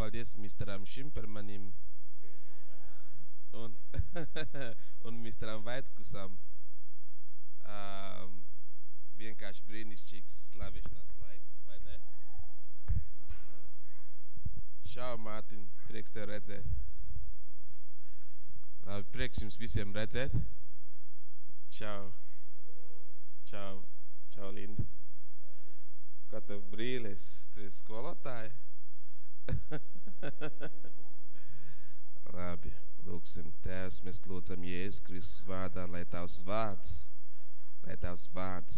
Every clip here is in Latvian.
Paldies Misteram Šimpermanim un, un Misteram Vaitkusam. Um, vienkārši brīnišķīgs slavēšanās laiks, vai ne? Čau, Mārtiņ, prieks tev redzēt. Labi, prieks jums visiem redzēt. Čau. Čau. Čau, Linda. Kā tev brīlis? Tu esi skolotāja? Labi, lūksim Tēvs, mēs lūdzam Jēzus Kristus vārdā, lai Tavs vārds, lai Tavs vārds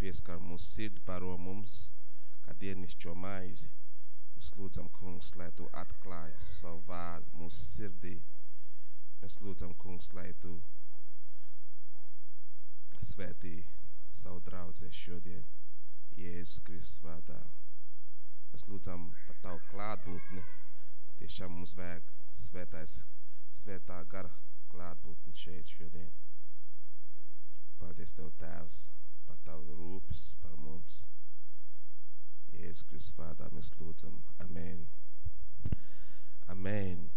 pieskar mūsu sirdi, baro mums, kā dienišķo maizi. Mēs lūdzam, kungs, lai Tu atklāji savu vārdu mūsu sirdī. Mēs lūdzam, kungs, lai Tu svētī savu draudzē šodien, Jēzus Kristus vārdā. Mēs lūdzam par Tavu klātbūtni. Tiešām mums vajag svētais, svētā gara klātbūtni šeit šodien. Paldies Tev, Tēvs, par Tavu rūpes par mums. Jēzus Kristus vārdā mēs lūdzam. Amen. Amen.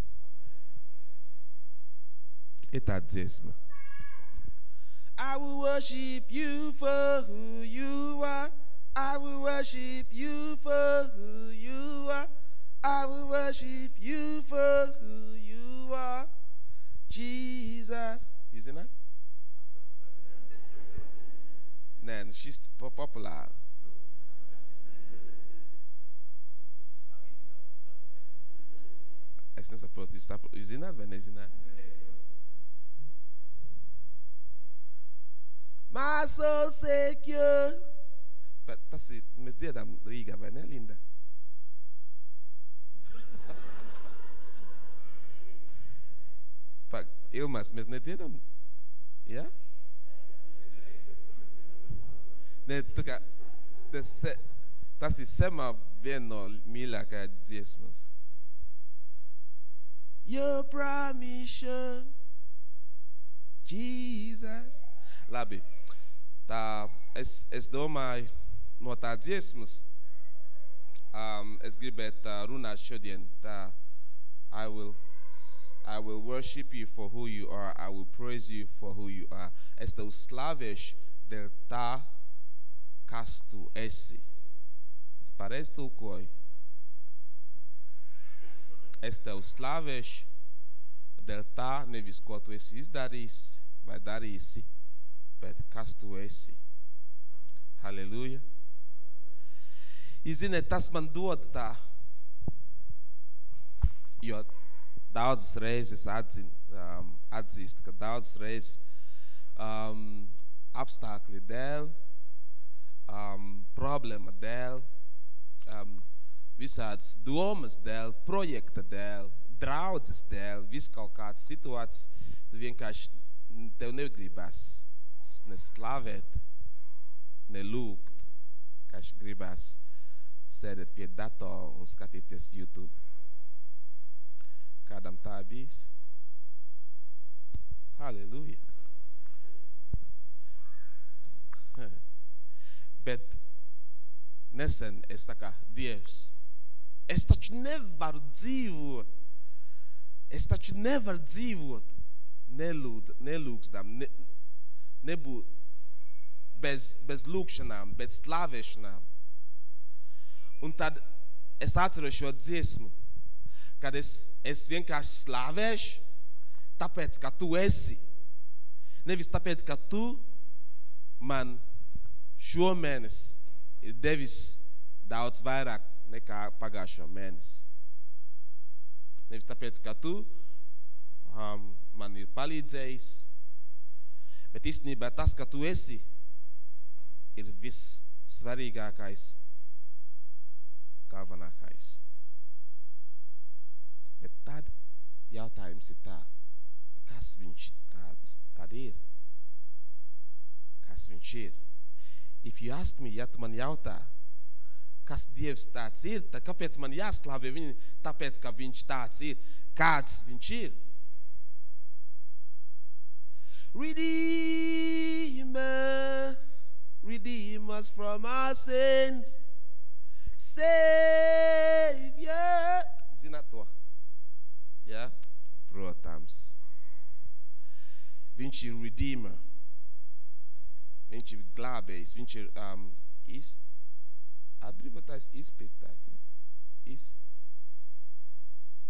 Ir tāda dziesma. I will worship you for who you are. I will worship you for who you are. I will worship you for who you are. Jesus. You sing that? Then she's popular. po- popular. Es nesaprotu, jūs, sapro, jūs zināt vai nezināt? My soul secure. Bet tas ir, mēs dziedām Rīgā, vai ne, Linda? Pak, Ilmas, mēs nedziedām? Ja? Ne, tā kā, tas, se, tas ir semā viena no mīļākajā dziesmas. Your permission, Jesus. Labi, tā, es, es domāju, no tā dziesmas, um, es gribētu uh, runāt šodien, tā, I will, I will worship you for who you are, I will praise you for who you are. Es tev slavēšu dēļ tā, kas tu esi. Es pareizi tulkoju. Es tev slavēšu dēļ tā, nevis ko tu esi izdarījis vai darīsi, bet kas tu esi. Halleluja. Ziniet, tas man dod tā, jo daudzas reizes atzin, um, atzīst, ka daudzas reizes um, apstākļi dēļ, um, problēma dēļ, um, visādas domas dēļ, projekta dēļ, draudzes dēļ, vis kaut kādas situācijas, tu vienkārši tev negribas ne slavēt, ne lūgt, kā gribas sēdēt pie datora un skatīties YouTube. Kādam tā bijis? Halleluja. Bet nesen es saku, Dievs, es taču nevaru dzīvot, es taču nevaru dzīvot, nelūd, nelūgstam, ne, nebūt bez, bez lūkšanām, bez slavēšanām. Un tad es atceros šo dziesmu, kad es, es vienkārši slavēšu, tāpēc, ka tu esi. Nevis tāpēc, ka tu man šomēnes ir devis daudz vairāk nekā pagājušo mēnesi. Nevis tāpēc, ka tu um, man ir palīdzējis, bet īstenībā tas, ka tu esi, ir vissvarīgākais, galvenākais. Bet tad jautājums ir tā, kas viņš tāds tad ir? Kas viņš ir? If you ask me, ja tu man jautā, kas Dievs tāds ir, tad kāpēc man jāslavē viņu? Tāpēc, ka viņš tāds ir. Kāds viņš ir? Redeemer, redeem us from our sins. Savior is in at all. Yeah? Plural times. Viņš ir redeemer. Viņš ir glābējs. Viņš ir, um, is, atbrīvotais, izpirktais, ne? Is,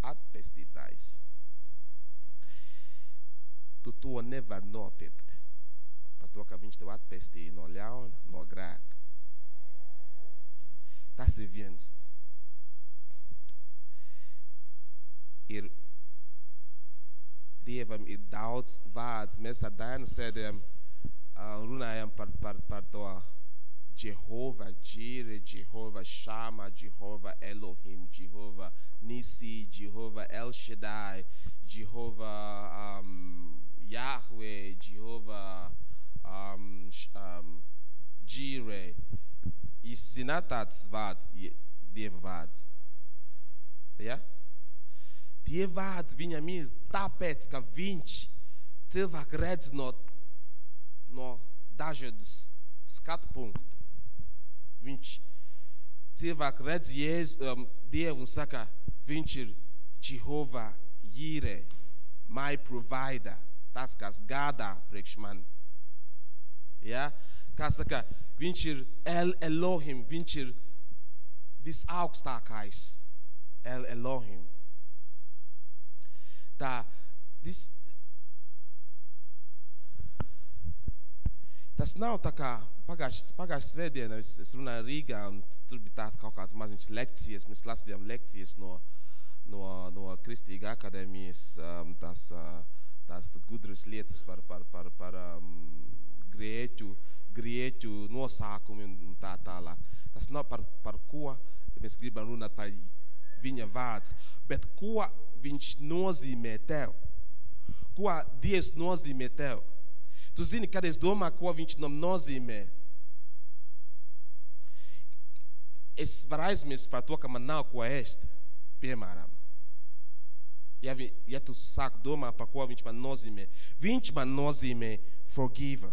atpestītājs. Tu to nevar nopirkt. Par to, ka viņš tev atpestīja no ļauna, no grēka. Tas ir viens. Dievam ir daudz vārds. Mēs ar Dānu sēdējam, uh, runājam par, par, par Jire, Jehova Shama, Jehova Elohim, Jehova Nisi, Jehova El Shaddai, Jehova um, Yahweh, Jehova um, um, Jire. Jūs zināt tāds vārds, Dieva vārds? Ja? Dieva vārds viņam ir tāpēc, ka viņš cilvēku redz no, no dažādas skatu punktu. Viņš cilvēku redz Jēzu, um, Dievu un saka, viņš ir Jehova Jire, my provider, tas, kas gādā priekš man. Ja? Kā saka, viņš ir El Elohim, viņš ir visaugstākais El Elohim. Tā, dis, tas nav tā kā pagājušā pagājuš svētdienā es, es runāju Rīgā un tur bija tāds kaut kāds maziņš lekcijas, mēs lasījām lekcijas no, no, no Kristīga akadēmijas, um, tās, uh, tās gudras lietas par, par, par, par um, grieķu, grieķu nosākumu un tā tālāk. Tas nav par, par ko mēs gribam runāt par viņa vārds, bet ko viņš nozīmē tev. Ko Dievs nozīmē tev. Tu zini, kad es domāju, ko viņš nam nozīmē. Es varu aizmirst par to, ka man nav ko ēst, piemēram. Ja, vi, ja tu sāk domāt, par ko viņš man nozīmē. Viņš man nozīmē forgiver,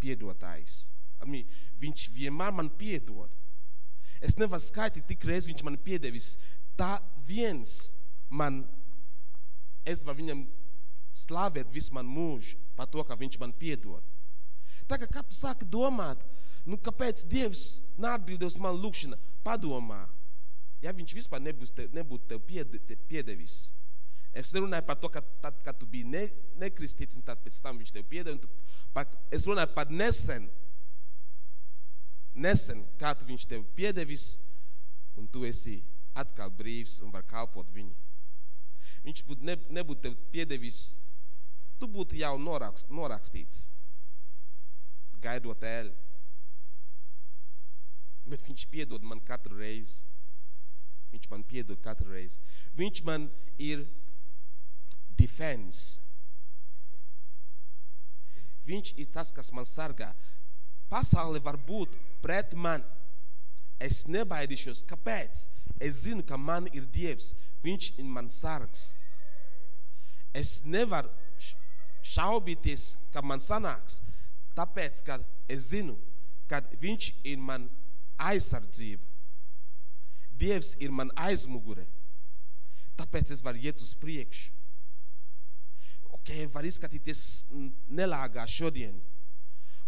piedotājs. Viņš vienmēr man piedod. Es nevaru skaitīt, tik reiz viņš man piedevis. Tā viens man, es varu viņam slavēt visu man mūžu par to, ka viņš man piedod. Tā kā kad tu sāki domāt, nu kāpēc Dievs neatbild uz man lūkšana, padomā, ja viņš vispār nebūs te, nebūtu tev pied, te, piedevis. Nerunāju par to, ka tad, kad tu biji ne, pēc tam viņš tev piedeva. Es runāju par nesen, nesen, kā tu viņš tev piedevis, un tu esi atkal brīvs un var kalpot viņu. Viņš būtu ne, nebūtu piedevis, tu būtu jau norakst, norakstīts, gaidot ēli. Bet viņš piedod man katru reizi. Viņš man piedod katru reizi. Viņš man ir defense. Viņš ir tas, kas man sargā. Pasaule var būt pret man. Es nebaidīšos. Kāpēc? Es zinu, ka man ir Dievs. Viņš ir man sargs. Es nevaru šaubīties, ka man sanāks, tāpēc, ka es zinu, ka viņš ir man aizsardzība. Dievs ir man aizmugure. Tāpēc es varu iet uz priekšu. Ok, var izskatīties nelāgā šodien,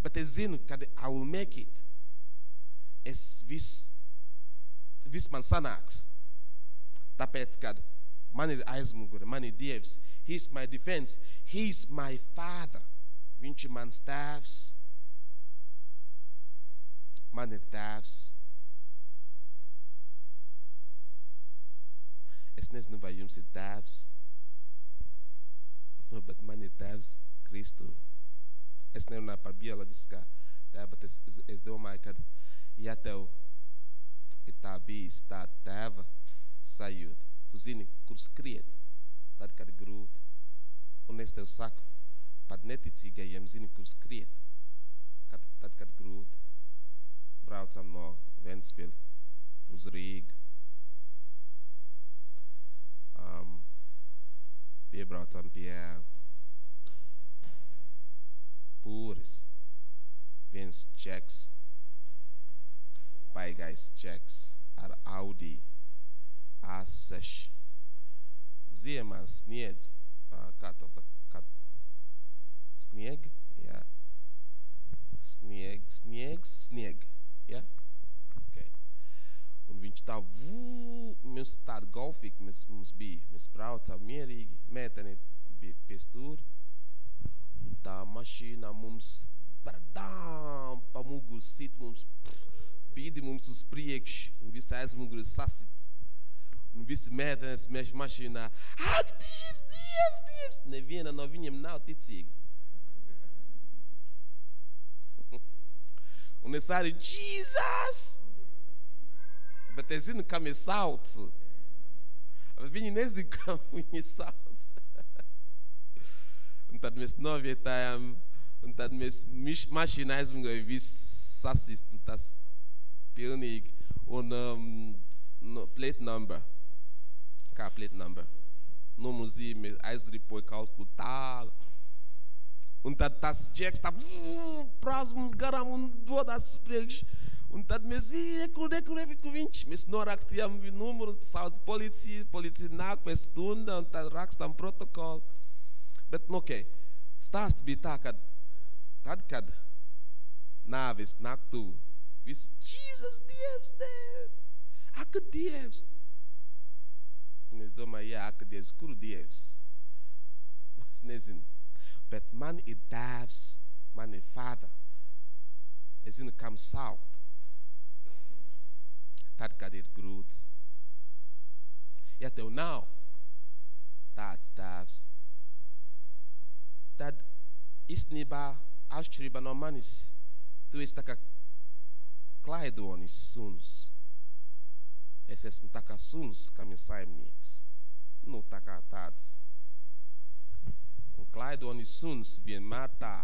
bet es zinu, ka I will make it. Es viss, viss man sanāks. Tāpēc, kad man ir aizmugure, man ir Dievs, He's my defense, He's my Father. Viņš ir mans tēvs. Man ir tēvs. Es nezinu, vai jums ir tēvs, no, bet man ir tēvs Kristu. Es nerunāju par bioloģiskā tēva, bet es, es, es domāju, ka ja tev ir tā bijis tā tēva sajūta, tu zini, kur skriet, tad, kad grūti. Un es tev saku, pat neticīgajiem zini, kur skriet, kad, tad, kad grūti. Braucam no Ventspili uz Rīgu. Um, piebraucam pie pūris. Viens čeks, baigais čeks ar Audi A6. Ziemā sniedz kā to, tā, kā, snieg, jā, snieg, sniegs, snieg, jā. Un viņš tā, vū, mums tāda golfika mums, mums bija, mēs braucām mierīgi, mēteni bija pie stūri, un tā mašīna mums bradām pa muguru sit mums, pff, bīdi mums uz priekšu, un viss aizmuguri sasit. Un visi mētenes mēs mašīnā, ak, Dievs, Dievs, Dievs! Neviena no viņiem nav ticīga. Un es arī, Jesus! Bet es zinu, kam es saucu. Bet viņi nezina, kam viņi sauc. un tad mēs novietājām, un tad mēs mašīnā aizmugurē viss sasist, un tas pilnīgi. Un um, no, plate number. Kā plate number? Numurzīme aizripoja kaut kur tālu. Un tad tas džeks tā prāz mums garām un dodas uz priekšu. Un tad mēs, reku, reku, reku, viņš, mēs norakstījām numuru, sauc policiju, policija nāk pēc stunda un tad rakstam protokolu. Bet, nu, ok, stāsts bija tā, ka tad, kad nāvis nāk tuvu, viss, Jesus, Dievs, Dievs, ak, Dievs. Un es domāju, jā, ak, Dievs, kuru Dievs? Es nezinu. Bet man ir tēvs, man ir fāda. Es zinu, kam saukt. Tad, kad ir grūts. Ja tev nav tāds tēvs, tad īstenībā atšķirībā no manis, tu esi tā kā klaidonis suns. Es esmu tā kā suns, kam ir saimnieks. Nu, tā kā tāds un klaidonis suns vienmēr tā.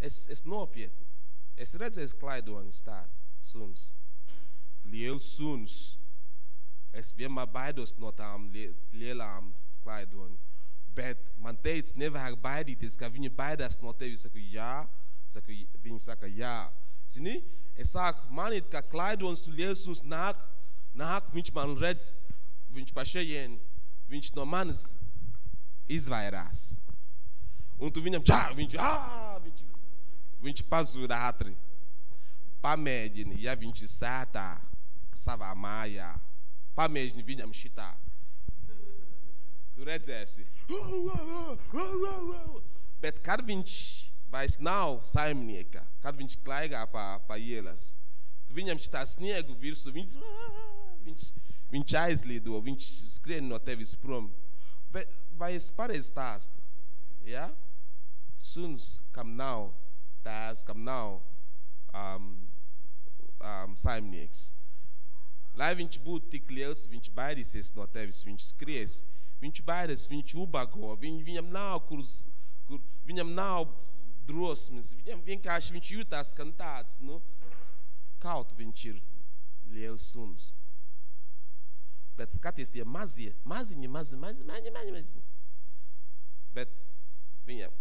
Es, es nopietni. Es redzēju klaidonis tāds suns. Liels suns. Es vienmēr baidos no tām lielām klaidoni. Bet man teica, nevajag baidīties, ka viņi baidās no tevi. Es saku, jā. Saku, viņi saka, jā. Zini, es saku, manīt, ka klaidonis liels suns nāk, nāk, viņš man redz, viņš pašajien, viņš no manis izvairās. Un tu viņam čā, viņš, ā, viņš, viņš pazūd ātri. Pamēģini, ja viņš ir sētā savā mājā, pamēģini viņam šitā. Tu redzēsi. Bet kad viņš vairs nav saimnieka, kad viņš klaigā pa, pa ielas, tu viņam šitā sniegu virsu, viņš, viņš, viņš aizlido, viņš skrien no tevis prom. Vai, vai es pareizi stāstu? Ja? suns kam nav tēvs, kam nav um, um, saimnieks. Lai viņš būtu tik liels, viņš baidīsies no tevis, viņš skries, viņš baidās, viņš ubago, viņ, viņam nav, kur, kur, viņam nav drosmes, viņam vienkārši viņš jūtās, ka tāds, nu, kaut viņš ir liels suns. Bet skaties, tie mazie, maziņi, mazi, mazi, mazi, mazi, mazi. Bet viņam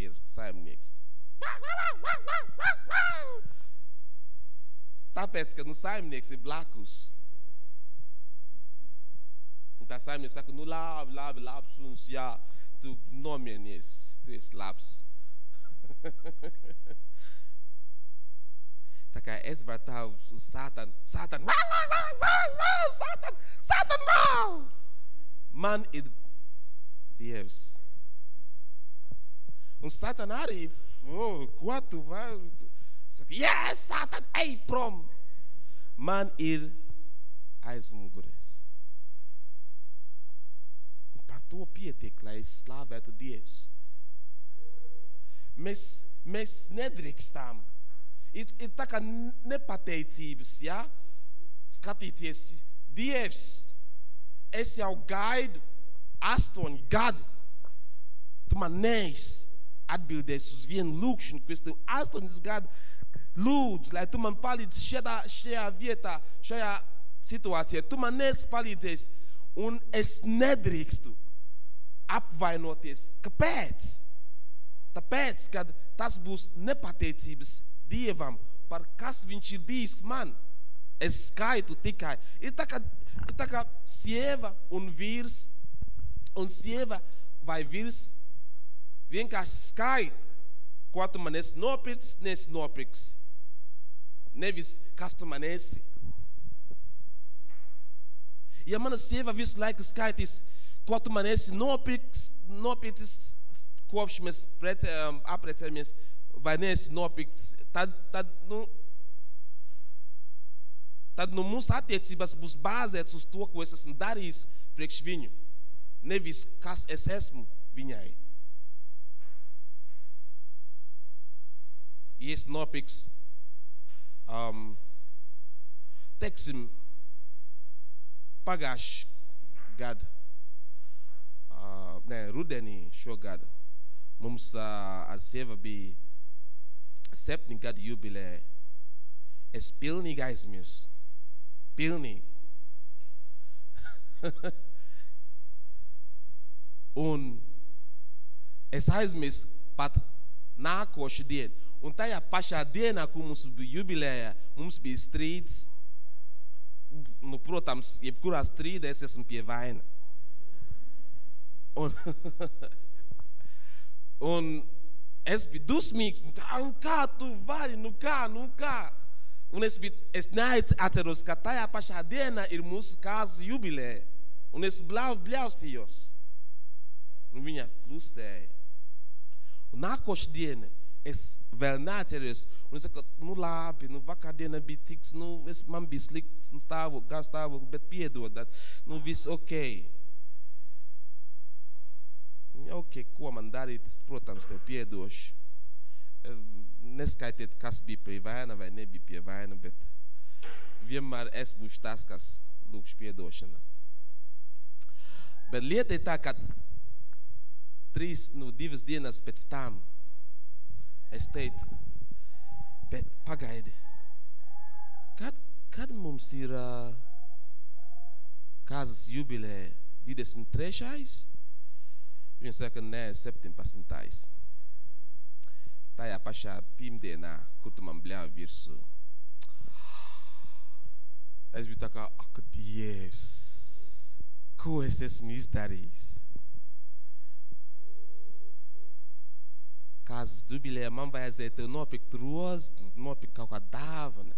ir saimnieks. Tāpēc, ka nu, saimnieks ir blakus. Un tā saimnieks saka, nu labi, labi, labs suns, jā, tu nomierinies, tu esi labs. tā kā es varu tā uz, uz sātanu, sātanu, sātanu, sātanu, man ir Dievs. Un Satan arī, oh, ko tu vari? Saka, jā, yes, Satan, ej prom. Man ir aizmugures. Un par to pietiek, lai es slāvētu Dievs. Mēs, mēs nedrīkstām. Ir, ir tā kā nepateicības, ja? Skatīties, Dievs, es jau gaidu astoņi gadi. Tu man neesi atbildēs uz vienu lūkšanu, ko es tev astoņas gadu lūdzu, lai tu man palīdzi šajā, šajā vietā, šajā situācijā. Tu man nesi palīdzējis, un es nedrīkstu apvainoties. Kāpēc? Tāpēc, kad tas būs nepateicības Dievam, par kas viņš ir bijis man. Es skaitu tikai. Ir tā kā, ir tā kā sieva un vīrs, un sieva vai virs vienkārši skait, ko tu man esi nopircis, nesi nopircis. Nevis, kas tu man esi. Ja mana sieva visu laiku skaitīs, ko tu man esi nopircis, nopircis kopš mēs prece, um, apprecējamies, vai neesi nopircis, tad, tad, nu, tad nu, mūsu attiecības būs bāzētas uz to, ko es esmu darījis priekš viņu. Nevis kas es esmu viņai. Ja es nopirks, um, teiksim, pagājuši gadu, uh, ne, rudenī šogad, mums uh, ar sieva bija septiņu gadu jubileja. Es pilnīgi aizmirsu. Pilnīgi. Un es aizmirsu pat nākošu dienu. Un tajā pašā dienā, kad mums bija jubileja, mums bija strīds. Nu, protams, jebkurā strīdē es esmu pie vaina. Un, un es biju dusmīgs. Nu, kā, kā tu vari? Nu kā, nu kā? Un es, biju, es neatceros, ka tajā pašā dienā ir mūsu kāzas jubileja. Un es blau, bļaustījos. Un viņa klusēja. Un nākošais diena es vēl neatceros. Un es saku, nu labi, nu vakardiena bija tiks, nu es, man bija slikts stāvoklis, gar stāvoklis, bet piedodat, nu viss ok. Ok, ko man darīt, es, protams, tev piedošu. Neskaitiet, kas bija pie vaina vai nebija pie vaina, bet vienmēr esmu tas, kas lūkš piedošana. Bet lieta ir tā, ka trīs, nu, divas dienas pēc tam es teicu, bet pagaidi, kad, kad mums ir uh, kāzas jubilē 23. Viņa saka, nē, 17. Tajā pašā pirmdienā, kur tu man bļāvi virsū. Es biju tā kā, ak, Dievs, ko es esmu izdarījis? Kāzas jubilejā man vajadzēja tev nopirkt rozi, nopirkt kaut kā dāvana.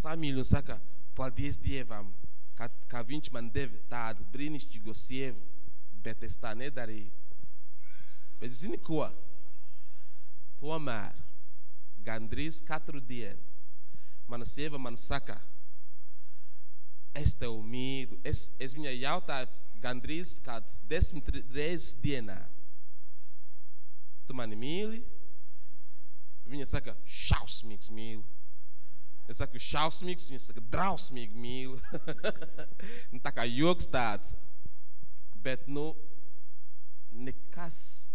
Samīļu saka, paldies Dievam, ka, ka viņš man deva tādu brīnišķīgu sievu, bet es tā nedarīju. Bet zini ko? Tomēr, gandrīz katru dienu, mana sieva man saka, es tev mīlu. Es, es viņai jautāju gandrīz kāds desmit reizes dienā tu mani mīli? Viņa saka, šausmīgs mīlu. Es saku, šausmīgs, viņa saka, drausmīgi mīlu. nu, tā kā joks tāds. Bet, nu, nekas,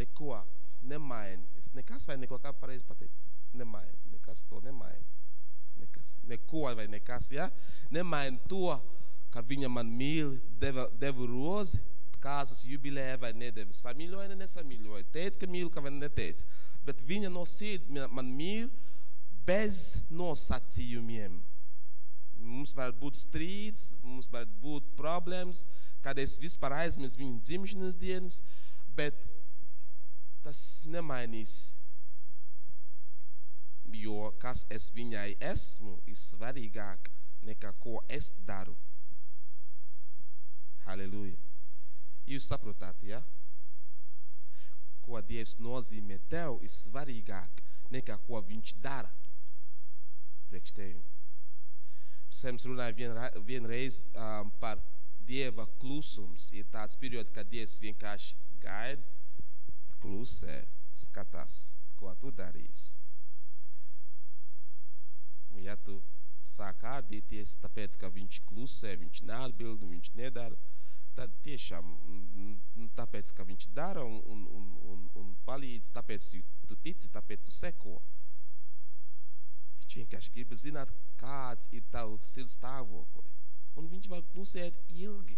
neko nemaina. Es nekas vai neko, kā pareizi pateikt, nemaina. Nekas to nemaina. Nekas, neko vai nekas, ja? Nemaina to, ka viņa man mīl, deva, deva rozi, kāzas jubilē vai nedēļa. Samīļoja, ne nesamīļoja. Teica, ka mīl, ka vai neteica. Bet viņa no sirds man mīl bez nosacījumiem. Mums var būt strīds, mums var būt problēmas, kad es vispār aizmirsu viņu dzimšanas dienas, bet tas nemainīs. Jo kas es viņai esmu, ir svarīgāk nekā ko es daru. Halleluja. Jūs saprotat, ja? Ko Dievs nozīmē tev ir svarīgāk nekā ko viņš dara priekš tevi. Psalms runāja vienreiz, vienreiz um, par Dieva klusums. Ir tāds periods, kad Dievs vienkārši gaida, klusē, skatās, ko tu darīsi. Ja tu sāk ārdīties, tāpēc, ka viņš klusē, viņš neatbild, viņš nedara, tad tiešām tāpēc, ka viņš dara un, un, un, un, un palīdz, tāpēc tu tici, tāpēc tu seko. Viņš vienkārši grib zināt, kāds ir tavs sirds stāvokli. Un viņš var klusēt ilgi.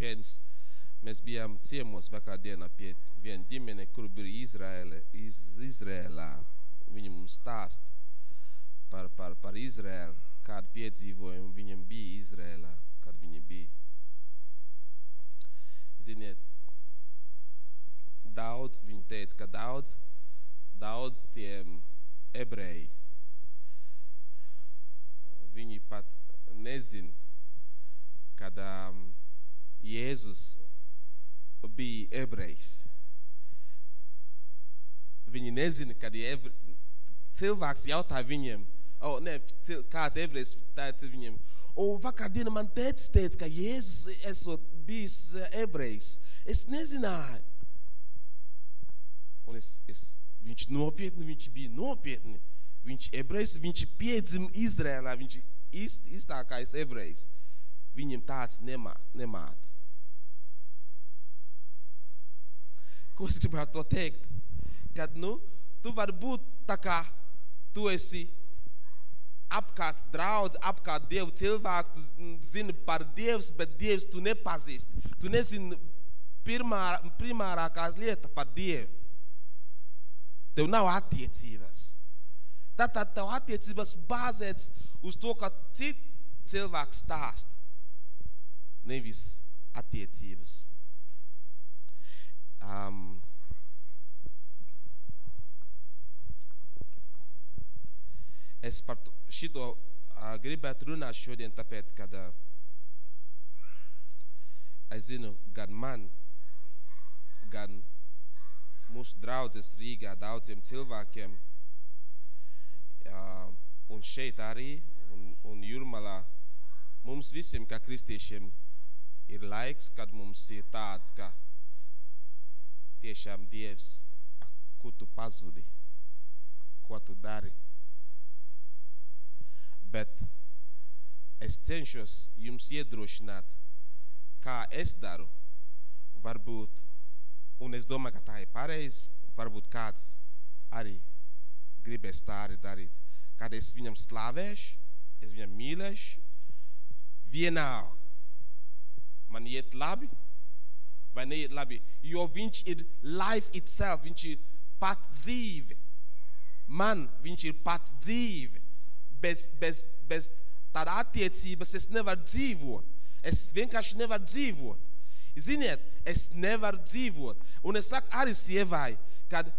Viens, mēs bijām ciemos vakardienā pie viena ģimene, kur bija Izraēla, Iz, Izrēlā. Viņi mums stāsta par, par, par Izraēlu, kādu piedzīvojumu viņam bija Izrēlā, kad viņi bija. Ziniet, daudz, viņi teica, ka daudz, daudz tiem ebreji, viņi pat nezin, kad um, Jēzus bija ebrejs. Viņi nezina, kad ebre... cilvēks jautāja viņiem, oh, ne, cil... kāds ebrejs teica viņiem, o, oh, vakardiena man tētis teica, ka Jēzus esot bijis ebrejs. Es nezināju. Un es, es, viņš nopietni, viņš bija nopietni. Viņš ebrejs, viņš piedzim Izrēlā, viņš īst, īstākais ebrejs. Viņam tāds nemā, nemāc. Ko es gribētu to teikt? Kad, nu, tu vari būt tā kā tu esi apkārt draudz, apkārt Dievu cilvēku, tu zini par Dievs, bet Dievs tu nepazīsti. Tu nezini pirmā, primārākās lieta par Dievu. Tev nav attiecības. Tātad tev attiecības bāzēts uz to, ka citi cilvēks stāst. Nevis attiecības. Um, es par šito gribētu runāt šodien, tāpēc, kad es zinu, gan man, gan mūsu draudzes Rīgā daudziem cilvēkiem, un šeit arī, un, un Jurmalā, mums visiem, kā kristiešiem, ir laiks, kad mums ir tāds, ka tiešām Dievs, ko tu pazudi, ko tu dari. Bet es cenšos jums iedrošināt, kā es daru. Varbūt, un es domāju, ka tā ir pareizi, varbūt kāds arī gribēs tā arī darīt. Kad es viņam slavēšu, es viņam mīlēšu, vienalga. Man iet labi, vai neiet labi, jo viņš ir life itself, viņš ir pat dzīve. Man viņš ir pat dzīve. Bez, bez, bez tāda attiecības es nevaru dzīvot. Es vienkārši nevaru dzīvot. Ziniet, es nevaru dzīvot. Un es saku arī sievai, kad,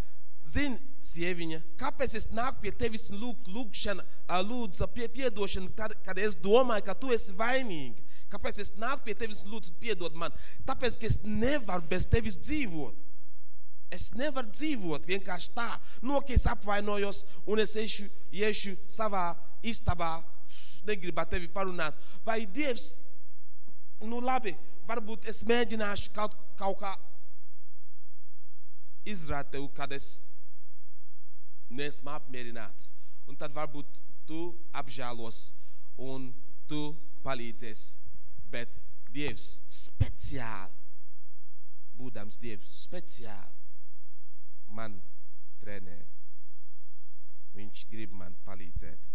zini, sieviņa, kāpēc es nāku pie tevis lūk, lūkšana, lūdzu pie, piedošana, tad, kad es domāju, ka tu esi vainīga. Kāpēc es nāku pie tevis lūdzu piedod man? Tāpēc, ka es nevaru bez tevis dzīvot. Es nevaru dzīvot vienkārši tā. No, ka es apvainojos un es ešu, iešu savā istabā, negribu ar tevi parunāt. Vai Dievs, nu labi, varbūt es mēģināšu kaut, kaut kā izrādīt tev, kad es neesmu apmierināts. Un tad varbūt tu apžēlos un tu palīdzēsi bet Dievs speciāli, būdams Dievs speciāli, man trenē. Viņš grib man palīdzēt,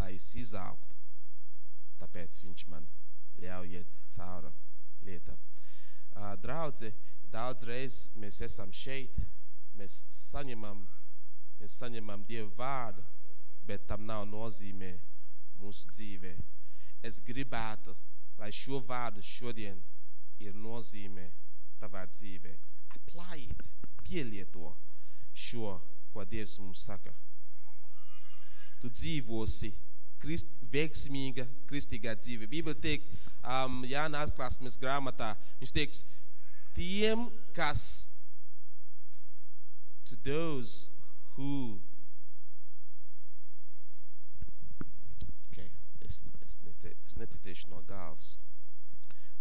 lai es izaugtu. Tāpēc viņš man ļauj iet cauri lietam. Uh, draudze, daudz reiz mēs esam šeit, mēs saņemam, mēs saņemam Dievu vārdu, bet tam nav nozīmē mūsu dzīvē. Es gribētu, lai šo vārdu šodien ir nozīme tavā dzīvē. Apply it, pielieto šo, ko Dievs mums saka. Tu dzīvosi krist, veiksmīga kristīgā dzīve. Bībele tiek, um, Jāna atklāsmes grāmatā, viņš teiks, tiem, kas to those who es necitēšu no galvas.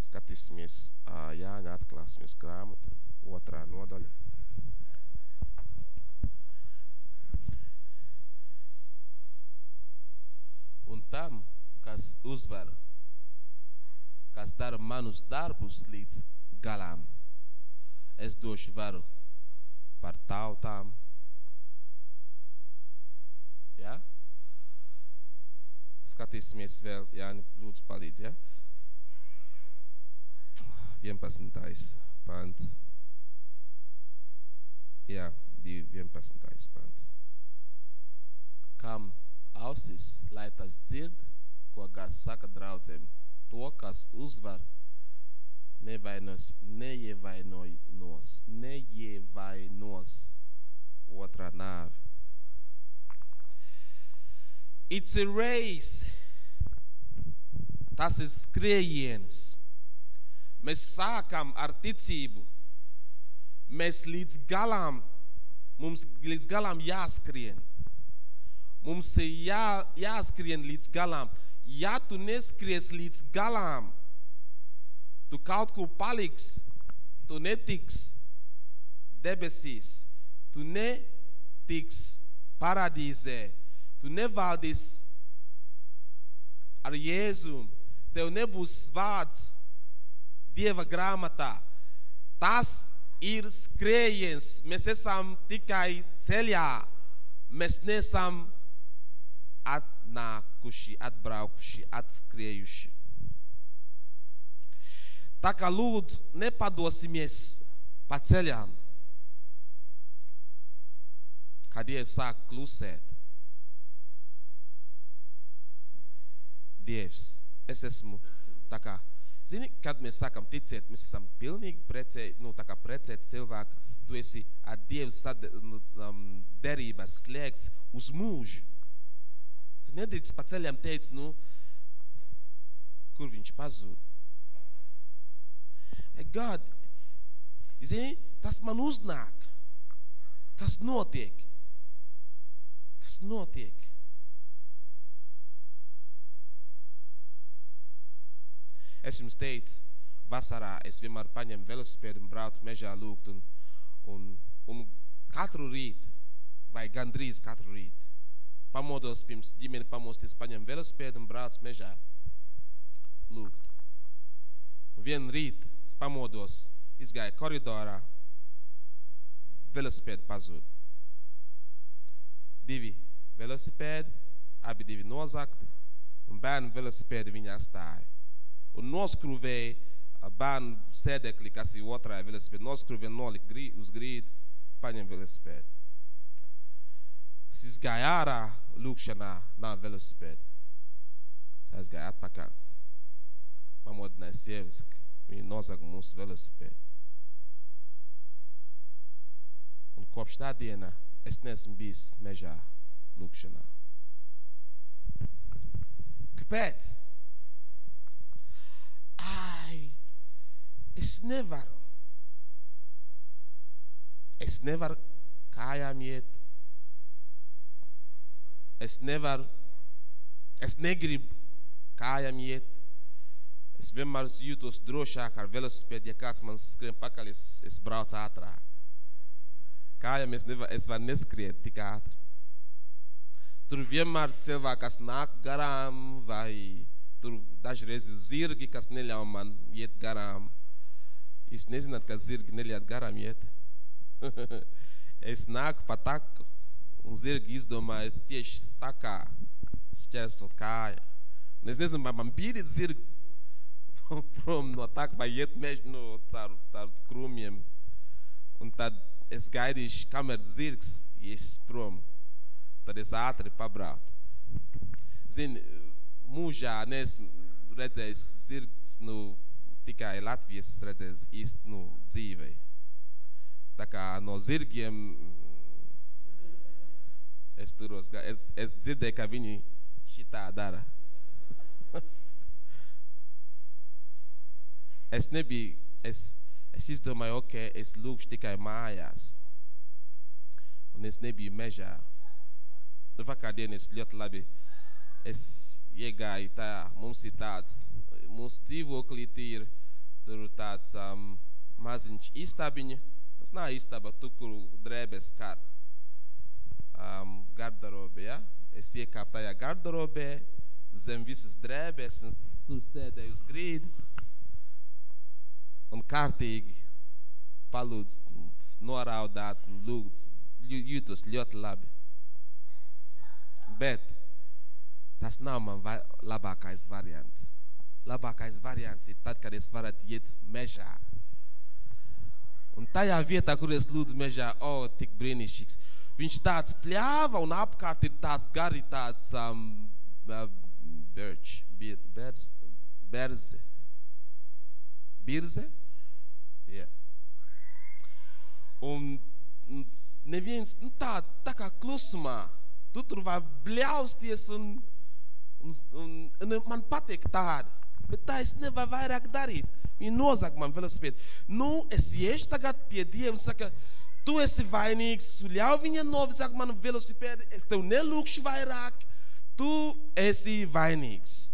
Skatīsimies Jāņa atklāsmes grāmata, otrā nodaļa. Un tam, kas uzvar, kas dara manus darbus līdz galām, es došu varu par tautām. Ja? Skatīsimies vēl, Jāni, lūdzu palīdz, ja? 11. pants. Jā, 11. pants. Kam ausis, lai tas dzird, ko gās saka draudzēm, to, kas uzvar, nevainos, neievainonos, neievainos otrā nāvi. It's a race. Tas ir skrējiens. Mēs sākam ar ticību. Mēs līdz galam, mums līdz galam jāskrien. Mums ir jā, jāskrien līdz galam. Ja tu neskries līdz galam, tu kaut kur paliks, tu netiks debesīs, tu netiks paradīzē, tu nevaldīs ar Jēzu, tev nebūs vārds Dieva grāmatā. Tas ir skrējiens, mēs esam tikai ceļā, mēs nesam atnākuši, atbraukuši, atskrējuši. Tā kā lūdzu, nepadosimies pa ceļām, kad Dievs sāk klusēt. Dievs, es esmu tā kā, zini, kad mēs sākam ticēt, mēs esam pilnīgi precēji, nu, tā kā precēt cilvēku, tu esi ar Dievu sad, um, derības slēgts uz mūžu. Tu nedrīkst pa ceļam teikt, nu, kur viņš pazūd. God, zini, tas man uznāk. Kas notiek? Kas notiek? Es jums teicu, vasarā es vienmēr paņemu velosipēdu un braucu mežā lūgt un, un, un katru rītu, vai gandrīz katru rītu, pamodos pirms ģimeni pamosties, paņemu velosipēdu un braucu mežā lūgt. Un vienu rītu es pamodos, izgāju koridorā, velosipēdu pazūd. Divi velosipēdi, abi divi nozakti, un bērnu velosipēdi viņa stāja un noskrūvēja bērnu sēdekli, kas ir otrā velosipēda, noskrūvēja nolika grī, uz grīdu, paņem velosipēdu. Es izgāju ārā lūkšanā, nav velosipēda. Es aizgāju atpakaļ. Pamodināju sievu, saka, viņa nozaga mūsu velosipēdu. Un kopš tā diena es neesmu bijis mežā lūkšanā. Kāpēc? Ai, es nevaru. Es nevaru kājām iet. Es nevaru, es negribu kājām iet. Es vienmēr jūtos drošāk ar velosipēdu, ja kāds man skrien pakaļ, es, es braucu ātrāk. Kājām es, nevar, es varu neskriet tik ātri. Tur vienmēr cilvēki, kas nāk garām vai Tur dažreiz ir zirgi, kas neļauj man iet garām. Jūs nezināt, ka zirgi neļauj garām iet. es nāku pa taku, un zirgi izdomāja tieši tā kā šķērsot kāju. Un es nezinu, vai man bīdīt zirgi prom no taka vai iet mežu no, caur, caur krūmiem. Un tad es gaidīšu, kamēr zirgs ies prom. Tad es ātri pabraucu. Zini, mūžā neesmu redzējis zirgs, nu, tikai Latvijas redzējis īsti, nu, dzīvei. Tā kā no zirgiem es turos, es, es dzirdēju, ka viņi šitā dara. es nebiju, es, es izdomāju, ok, es lūkšu tikai mājās. Un es nebiju mežā. Vakardien es ļoti labi, es iegāju tā, mums ir tāds, mūsu dzīvoklīt ir tur tāds um, maziņš istabiņa, tas nav istaba, tu, kur drēbes kar. Um, garderobe, ja? Es iekāpu tajā garderobē, zem visas drēbes, un tur sēdēju uz grīdu, un kārtīgi palūdz, noraudāt, un lūgt, jūtos ļoti labi. Bet Tas nav man va labākais variants. Labākais variants ir tad, kad es varētu iet mežā. Un tajā vietā, kur es lūdzu mežā, o, oh, tik brīnišķīgs. Viņš tāds pļāva un apkārt ir tāds gari tāds um, Birch, Bir, Berz, Berze. Birze? Ja. Un neviens, nu tā, tā kā klusumā, tu tur var bļausties un, un, un, un man patīk tāda, bet tā es nevaru vairāk darīt. Viņa nozag man velosipēdu. Nu, es iešu tagad pie Dieva un saka, tu esi vainīgs, ļauj viņa novizāk manu velosipēdu, es tev nelūkšu vairāk, tu esi vainīgs.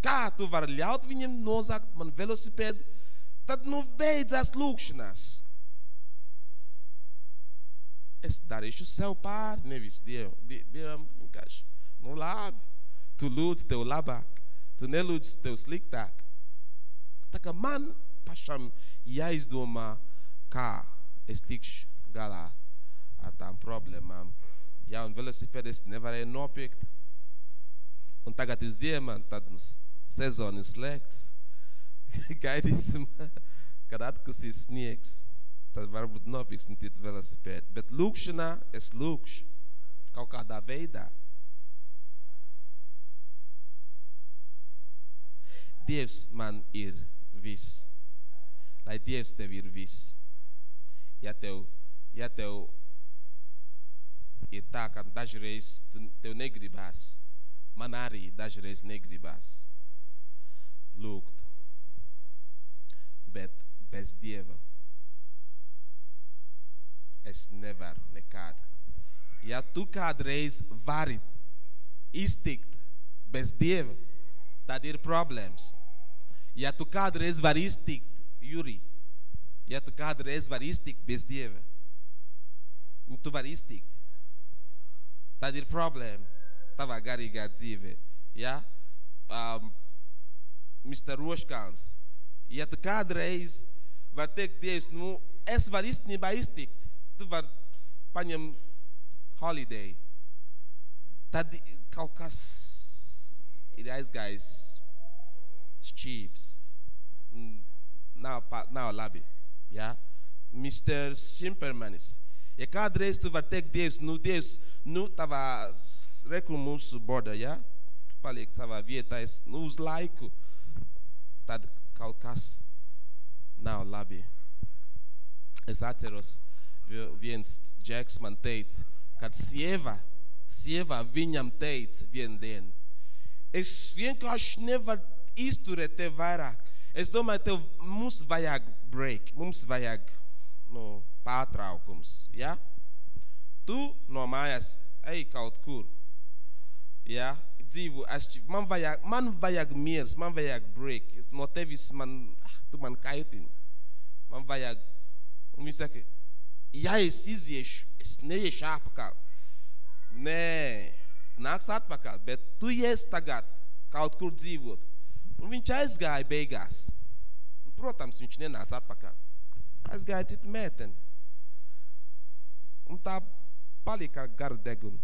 Kā tu vari ļaut viņam nozagt man velosipēdu, tad nu beidzās lūkšanās. Es darīšu sev pāri, nevis Dievu. Dievam vienkārši, nu labi, tu lūdz tev labāk, tu nelūdz tev sliktāk. Tā kā man pašam jāizdomā, kā es tikšu galā ar tām problēmām. Ja un velosipēdes nevarēja nopirkt, un tagad ir ziema, tad sezona ir slēgts. Gaidīsim, kad atkusīs sniegs. Tad varbūt nopirksim citu velosipēdu. Bet lūkšanā es lūkšu kaut kādā veidā. Dievs man ir viss. Lai Dievs tev ir viss. Ja tev, ja tev ir tā, ka dažreiz tev negribās, man arī dažreiz negribās lūgt. Bet bez Dieva es nevaru nekad. Ja tu kādreiz vari iztikt bez Dieva, tad ir problēmas. Ja tu kādreiz vari iztikt, Juri, ja tu kādreiz vari iztikt bez Dieva, un tu vari iztikt, tad ir problēma tavā garīgā dzīvē. Ja? Um, Mr. Roškāns, ja tu kādreiz var teikt, Dievs, nu, es varu īstenībā iztikt, tu var paņem holiday, tad kaut kas ir aizgājis šķības. Nav, nav labi. Ja? Mr. Simpermanis. Ja kādreiz tu var teikt, Dievs, nu, Dievs, nu, tavā reku mūsu borda, ja? Tu paliek savā vietā, es, nu, uz laiku, tad kaut kas nav labi. Es atceros, viens džeks man teica, kad sieva, sieva viņam teica vien dienu, es vienkārši nevaru izturēt tev vairāk. Es domāju, tev mums vajag break, mums vajag nu, pārtraukums, ja? Tu no mājas ej kaut kur, ja? Dzīvo, es, man vajag, man vajag miers, man vajag break. No tevis man, ah, tu man kaitini. Man vajag, un viņš saka, ja es iziešu, es neiešu atpakaļ. Nē, nāks atpakaļ, bet tu ies tagad kaut kur dzīvot. Un viņš aizgāja beigās. Un, protams, viņš nenāca atpakaļ. Aizgāja citu mēteni. Un tā palika ar garu degunu.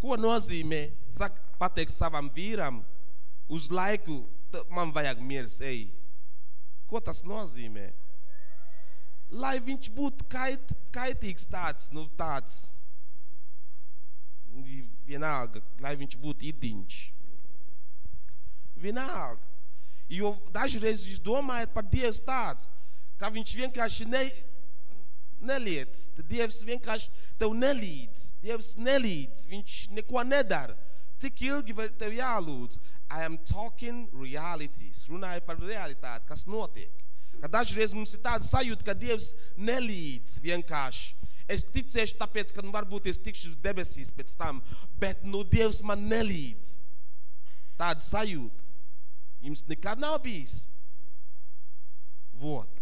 Ko nozīmē sak, pateikt savam vīram uz laiku, man vajag miers, ej? Ko tas nozīmē? Lai viņš būtu kait, kaitīgs tāds, nu tāds, vienalga, lai viņš būtu idiņš. Vienalga. Jo dažreiz jūs domājat par Dievu tāds, ka viņš vienkārši ne, neliec. Dievs vienkārši tev nelīdz. Dievs nelīdz. Viņš neko nedara. Cik ilgi var tev jālūdz? I am talking realities. Runāju par realitāti, kas notiek. Ka dažreiz mums ir tāda sajūta, ka Dievs nelīdz vienkārši. Es ticēšu, tāpēc, ka nu, varbūt es tikšu debesīs pēc tam, bet nu Dievs man nelīdz. Tāda sajūta. Jums nekad nav bijis? Vot.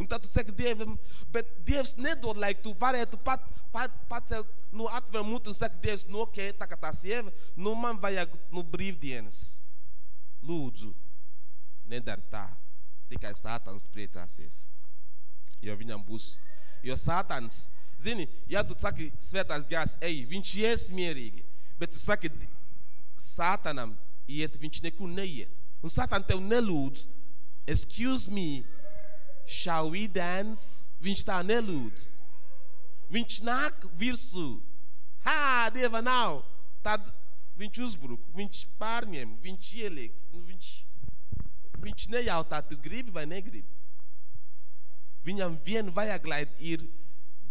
Un tad tu saki Dievam, bet Dievs nedod, lai tu varētu pat, pat, pacelt, nu, atver mutu un saka, Dievs, nu, ok, tā kā tā sieva, nu, man vajag, nu, brīvdienas. Lūdzu, nedara tā. Tikai Sātans priecāsies. Jo viņam būs, jo Sātans, zini, ja tu saki svētās gās, ej, viņš ies mierīgi, bet tu saki Sātanam iet, viņš nekur neiet. Un Sātan tev nelūdz, excuse me, shall we dance? Viņš tā nelūdz. viņš nāk virsū. Hā, Dieva nav. Tad viņš uzbruk, viņš pārņem, viņš ieliek, nu, viņš, viņš nejautā, tu gribi vai negribi. Viņam vien vajag, lai ir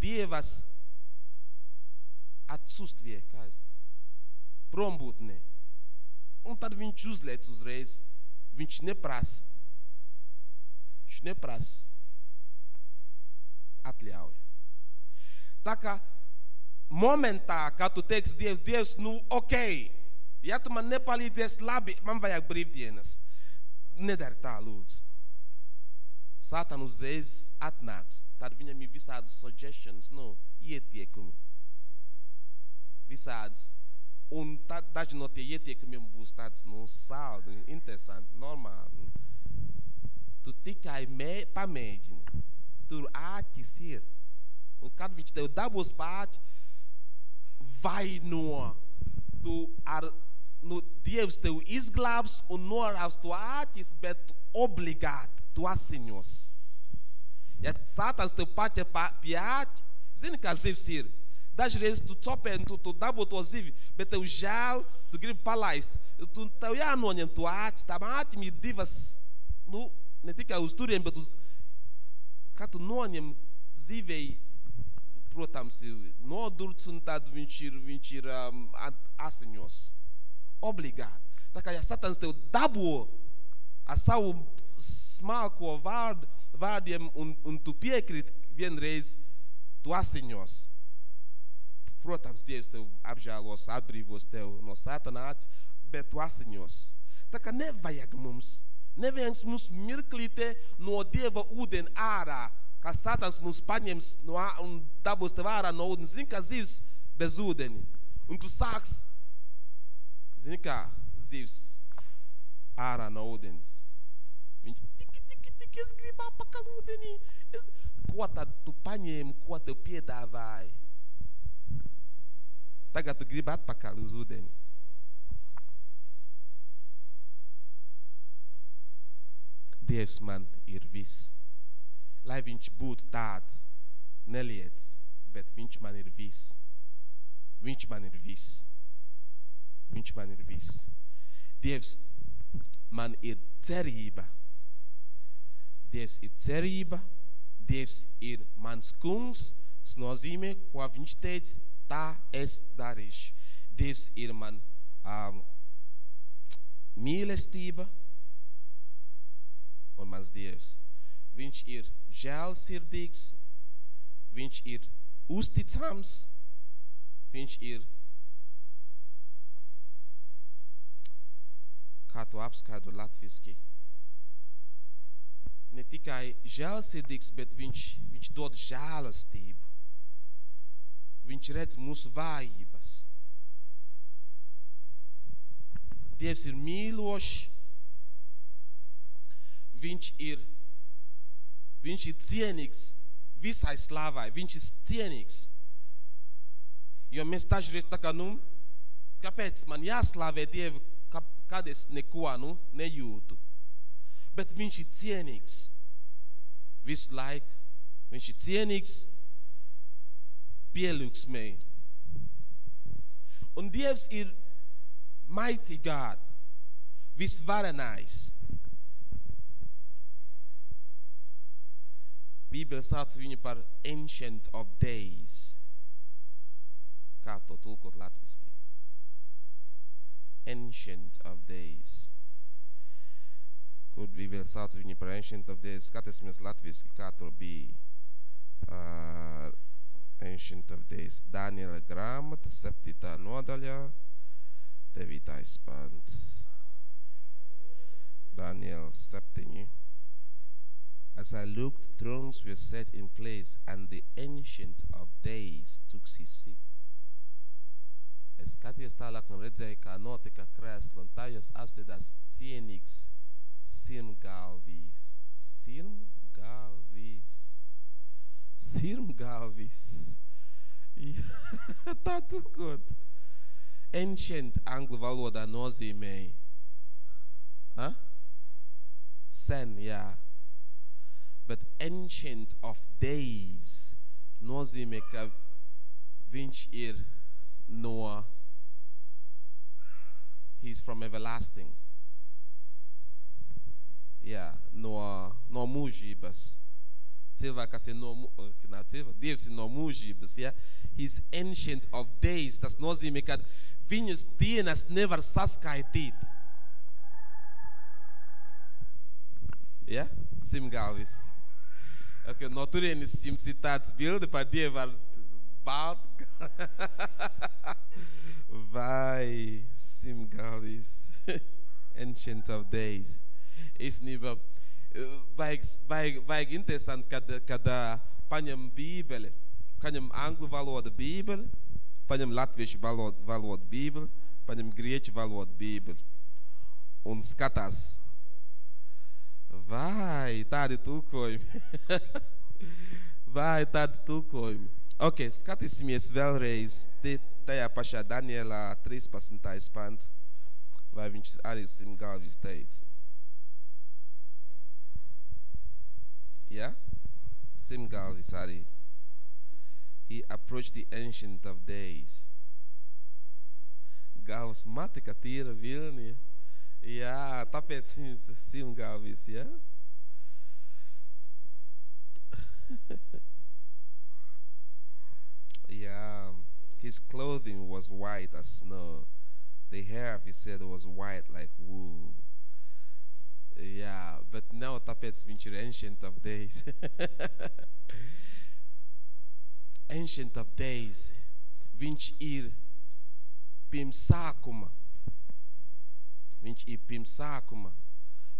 Dievas atsustvie, kā es, prombūtne. Un tad viņš uzliec uzreiz, viņš neprasa, viņš neprasa atļauja. Tā kā momentā, kad tu teiksi Dievs, Dievs, nu ok, ja tu man nepalīdzies labi, man vajag brīvdienas. Nedari tā, lūdzu. Sātan uzreiz atnāks, tad viņam ir visādas suggestions, nu, ieteikumi. Visādas. Un tad daži no tie ieteikumiem būs tāds, nu, saldi, interesanti, normāli. Tu tikai mē, pamēģini. Tur āķis ir. Un kad viņš tev dabūs pāķi, vai no tu ar, nu, Dievs tev izglābs un noraus tu āķis, bet obligāti tu asiņos. Ja Sātans tev paķer pie āķi, zini, kā zivs ir. Dažreiz tu copē, tu, tu dabū to zivi, bet tev žēl, tu gribi palaist. Tu, tev jānoņem to āķis. Tām āķim ir divas, nu, ne tikai uz turiem, bet uz, kā tu noņem zivei protams, ir nodurts un tad viņš ir, viņš ir um, asiņos. Obligāti. Tā kā ja satans tev dabū ar savu smalko vārdu, vārdiem un, un tu piekrīt vienreiz, tu asiņos. Protams, Dievs tev apžēlos, atbrīvos tev no satanāts, bet tu asiņos. Tā kā nevajag mums, nevajag mums mirklīte no Dieva ūdeni ārā, kā Sātans mums paņems no, un dabūs tev ārā no ūdens. Zini, kā zivs bez ūdeni. Un tu sāks, zini, kā zivs ārā no ūdens. Viņš tiki, tiki, tiki, es gribu apakaļ ūdenī. Es... Ko tad tu paņēmi, ko tev piedāvāja? Tagad tu gribi atpakaļ uz ūdeni. Dievs man ir viss lai viņš būtu tāds, neliec, bet viņš man ir viss. Viņš man ir viss. Viņš man ir viss. Dievs man ir cerība. Dievs ir cerība. Dievs ir mans kungs. Tas nozīmē, ko viņš teica, tā es darīšu. Dievs ir man um, mīlestība un mans Dievs viņš ir žēlsirdīgs, viņš ir uzticams, viņš ir, kā to apskaidro latviski, ne tikai žēlsirdīgs, bet viņš, viņš dod žēlastību. Viņš redz mūsu vājības. Dievs ir mīlošs, viņš ir Viņš ir cienīgs visai slavai. Viņš ir cienīgs. Jo mēs dažreiz tā kā, nu, kāpēc man jāslavē Dievu, kad es neko, nu, nejūtu. Bet viņš ir cienīgs visu laiku. Viņš ir cienīgs pielūgsmēji. Un Dievs ir mighty God, visvarenais. Bībele sauc viņu par Ancient of Days. Kā to tulkot latviski? Ancient of Days. Kur Bībele sauc viņu par Ancient of Days? Skatīsimies latviski, kā to bija. Uh, Ancient of Days. Daniela grāmata, 7. nodaļā, 9. pants. Daniela 7. As I looked, thrones were set in place, and the Ancient of Days took his seat. Es skatījos tālāk un redzēju, kā notika krēsla, un tajos apsēdās cienīgs sirmgalvīs. Sirmgalvīs. Sirmgalvīs. tā tulkot. Ancient angļu valodā nozīmēja. Huh? Sen, jā. Yeah but ancient of days nozīmē, ka viņš ir no, he's from everlasting. Jā, no, no mūžības. Cilvēks, kas ir no, nā, cilvēks, Dievs ir no mūžības, ja? He's ancient of days. Tas nozīmē, ka viņas dienas nevar saskaitīt. Ja? Simgalvis. Okay, no turienes jums ir tāds bilde par Dievu ar baltu. Vai simgalvis. Ancient of days. Īstenībā vajag, vajag, vajag interesanti, kad, kad uh, paņem bībeli, paņem angļu valodu bībeli, paņem latviešu valodu, valodu bībeli, paņem grieķu valodu bībeli un skatās, vai tādi tulkojumi, vai tādi tulkojumi. Ok, skatīsimies vēlreiz tajā pašā Danielā 13. pants, vai viņš arī simt galvis teica. Yeah? Simgalvis arī. He approached the ancient of days. Gavs matika tīra vilni. Jā, tāpēc viņas simgalvis, jā? yeah, his clothing was white as snow. The hair, he said, was white like wool. Yeah, but now tāpēc viņš ir ancient of days. ancient of days. Viņš ir pirms sākuma. Viņš ir pirms sākuma.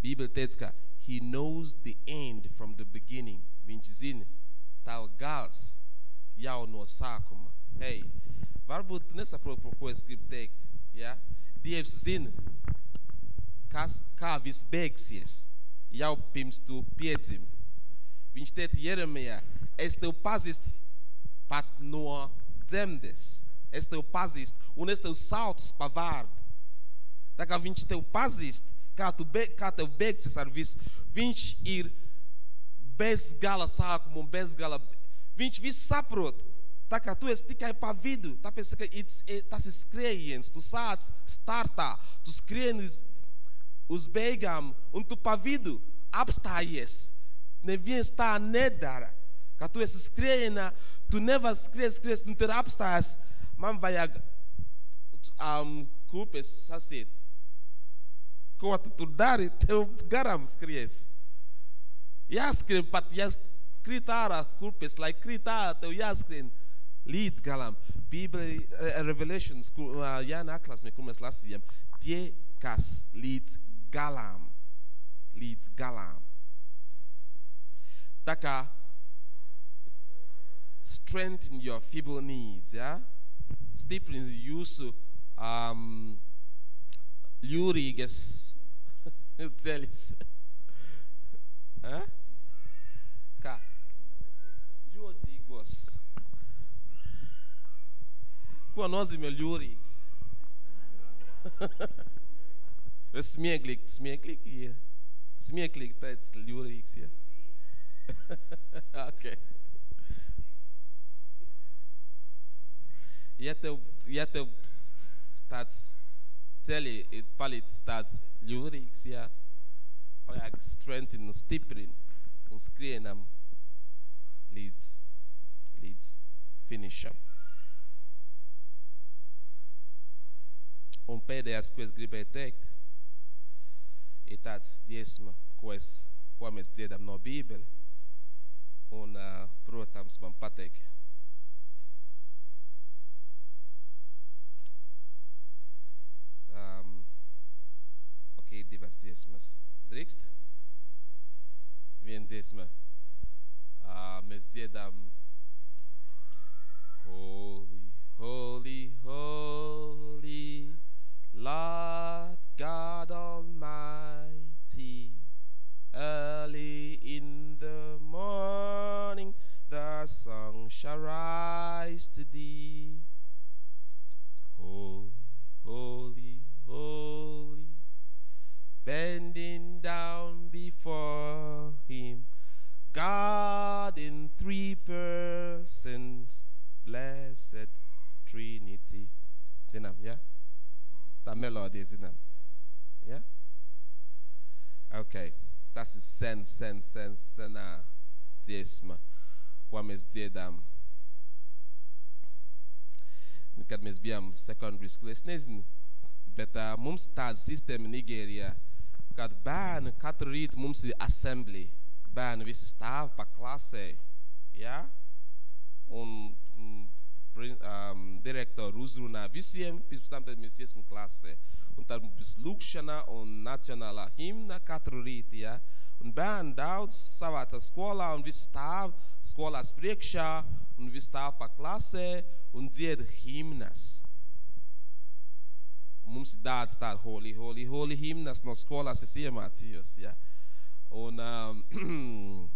Bībele teica, ka he knows the end from the beginning. Viņš zina tavu gals jau no sākuma. Hey, varbūt tu nesaproti, par ko es gribu teikt. Ja? Dievs zina kas, kā viss beigsies, jau pirms tu piedzimi. Viņš teica Jeremijā, es tev pazīstu pat no dzemdes. Es tev pazīstu un es tev saucu pa vārdu. Tā kā viņš tev pazīst, kā, tu be, kā tev beigsies ar visu, viņš ir bez gala sākuma un bez gala. Viņš visu saprot. Tā kā tu esi tikai pa vidu, tāpēc, ka it's, tas ir skrējiens, tu sāc startā, tu skrieni uz beigām, un tu pa vidu apstājies. Neviens tā nedara. Kad tu esi skrienā, tu nevari skriet, skriet, un tur apstājies. Man vajag um, kūpes sasiet. Ko tu tur dari? Tev garām skries. Jāskrien pat, ja krīt ārā kurpes, lai krīt ārā, tev jāskrien līdz galam. Bībeli, Revelations, Jāna atklāsmē, kur mēs lasījām, tie, kas līdz galām. Līdz galām. Tā kā strengthen your feeble needs, ja? Stiprin jūsu um, ļūrīgas ceļas. eh? Kā? Ļodzīgos. Ko nozīmē ļūrīgs? Smieklīgi, smieklīgi ir. Smieklīgi tāds ļurīgs, ja. ok. Ja tev, ja tev tāds ceļi ir palicis tāds ļurīgs, ja, vajag strengthen un stiprin un skrienam līdz, līdz finišam. Un pēdējais, ko es gribēju teikt, ir tāds dziesma, ko, es, ko mēs dziedam no Bībeli. Un, uh, protams, man patīk. Ok, divas dziesmas. Drīkst? Viena dziesma. Uh, mēs dziedam Holy, holy, holy, Lord God Almighty. Early in the morning, the sun shall rise to thee. Holy, holy, holy, bending down before him, God in three persons, blessed Zinam, ja? Ta melodie, zinam. Ja? Ok. Tas ir sen, sen, sen, senā dziesma, ko mēs dziedām. Kad mēs bijām secondary school, es nezinu, bet uh, mums tāda sistēma Nigērijā, kad bērni katru rītu mums ir assembly. Bērni visi stāv pa klasē, ja? Un mm, um, direktori uzrunā visiem, pēc tam tad mēs esam klasē. Un tad mums lūkšana un nacionālā himna katru rītu, ja? Un bērni daudz savāca skolā un viss stāv skolās priekšā un viss stāv pa klasē un dzied himnas. Mums ir tāds tāds holy, holy, holy himnas no skolās es iemācījos, ja? Un um,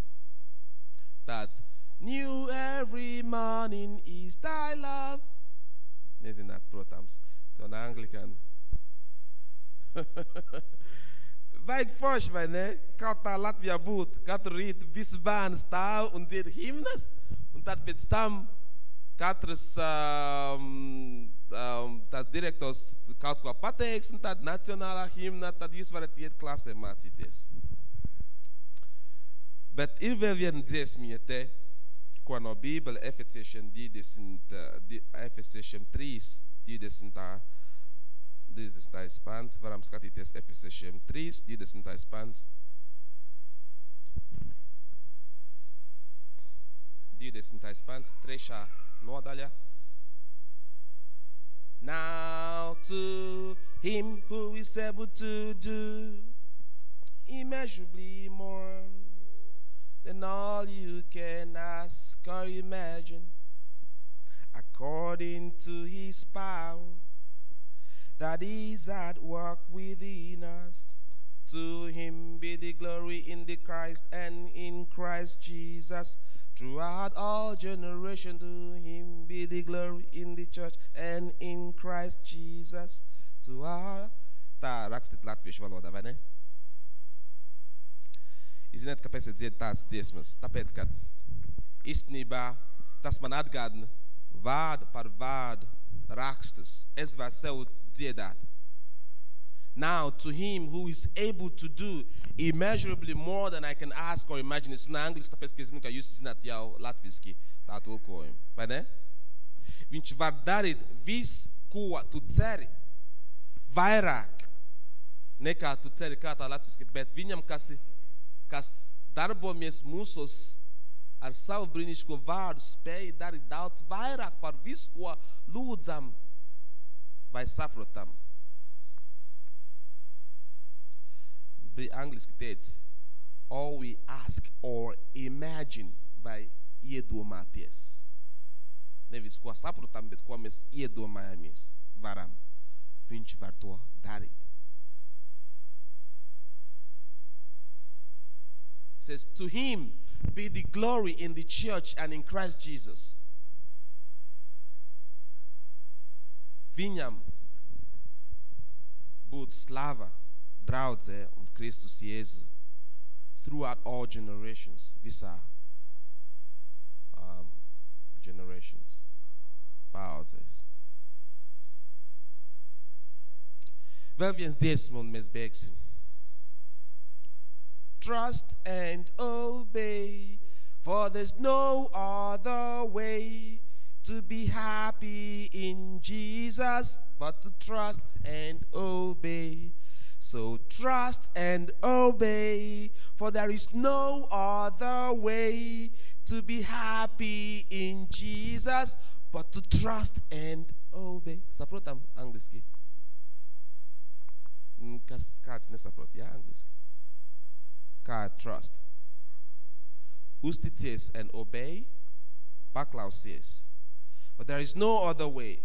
tāds New every morning is thy love. Nezināt, protams, to no anglikāni. Vajag forši, vai ne? Kaut tā Latvijā būtu. Katru rītu visi bērni stāv un dzied himnas, un tad pēc tam katrs um, um, tās direktors kaut ko pateiks, un tad nacionālā himna, tad jūs varat iet klasē mācīties. Bet ir vēl viena dziesmiņa te, ko no Bībele Efesiešiem 20, Efesiešiem 3, 20, 20. pants, varam skatīties Efesiešiem 3, 20. pants. 20. pants, trešā nodaļa. Now to him who is able to do immeasurably more than all you can ask or imagine, according to his power that is at work within us. To him be the glory in the Christ and in Christ Jesus throughout all generations. To him be the glory in the church and in Christ Jesus. To all. Tā rakstīt latviešu valodā, vai ne? Ziniet, kāpēc es dziedu tādas dziesmas? Tāpēc, ka tas man atgādina vārdu par vārdu rakstus. Es varu sev dziedāt. Now, to him who is able to do immeasurably more than I can ask or imagine. Es runāju angliski, tāpēc, ka es zinu, ka jūs zināt jau latviski tā tulkojumu, vai ne? Viņš var darīt visu, ko tu ceri, vairāk nekā tu ceri, kā tā latviski, bet viņam, kas, kas darbojamies mūsos ar savu brīnišķīgo vārdu, spēja darīt daudz vairāk par visu, ko lūdzam vai saprotam. Teica, all we ask or imagine vai iedomāties. Nevis ko saprotam, bet ko mēs iedomājamies varam. Viņš var to darīt. says, To him be the glory in the church and in Christ Jesus. Viņam būt slava, draudzē Kristus Jēzu throughout all generations, visā um, generations, viens dziesmu un mēs beigsim. Trust and obey, for there's no other way to be happy in Jesus, but to trust and obey. So trust and obey, for there is no other way to be happy in Jesus, but to trust and obey. Saprotam angliski? Kas, kāds nesaprot, jā, angliski? Kā trust? Uzticies and obey, paklausies. But there is no other way.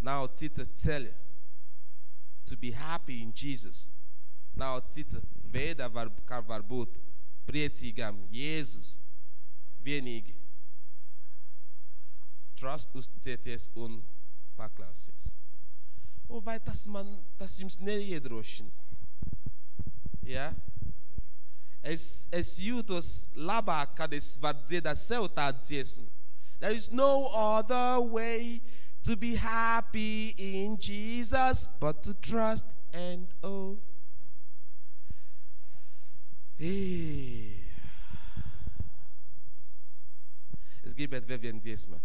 Now, Tita, tell you to be happy in Jesus. Now, Tita, veda var, kā var būt priecīgam Jēzus vienīgi. Trust, uzticēties un paklausies. O, vai tas man, tas jums neiedrošina? Ja? Es, es jūtos labāk, kad es varu dziedāt sev tādu dziesmu. There is no other way to be happy in Jesus, but to trust and oh. Hey. Es gribētu vēl vienu dziesmu.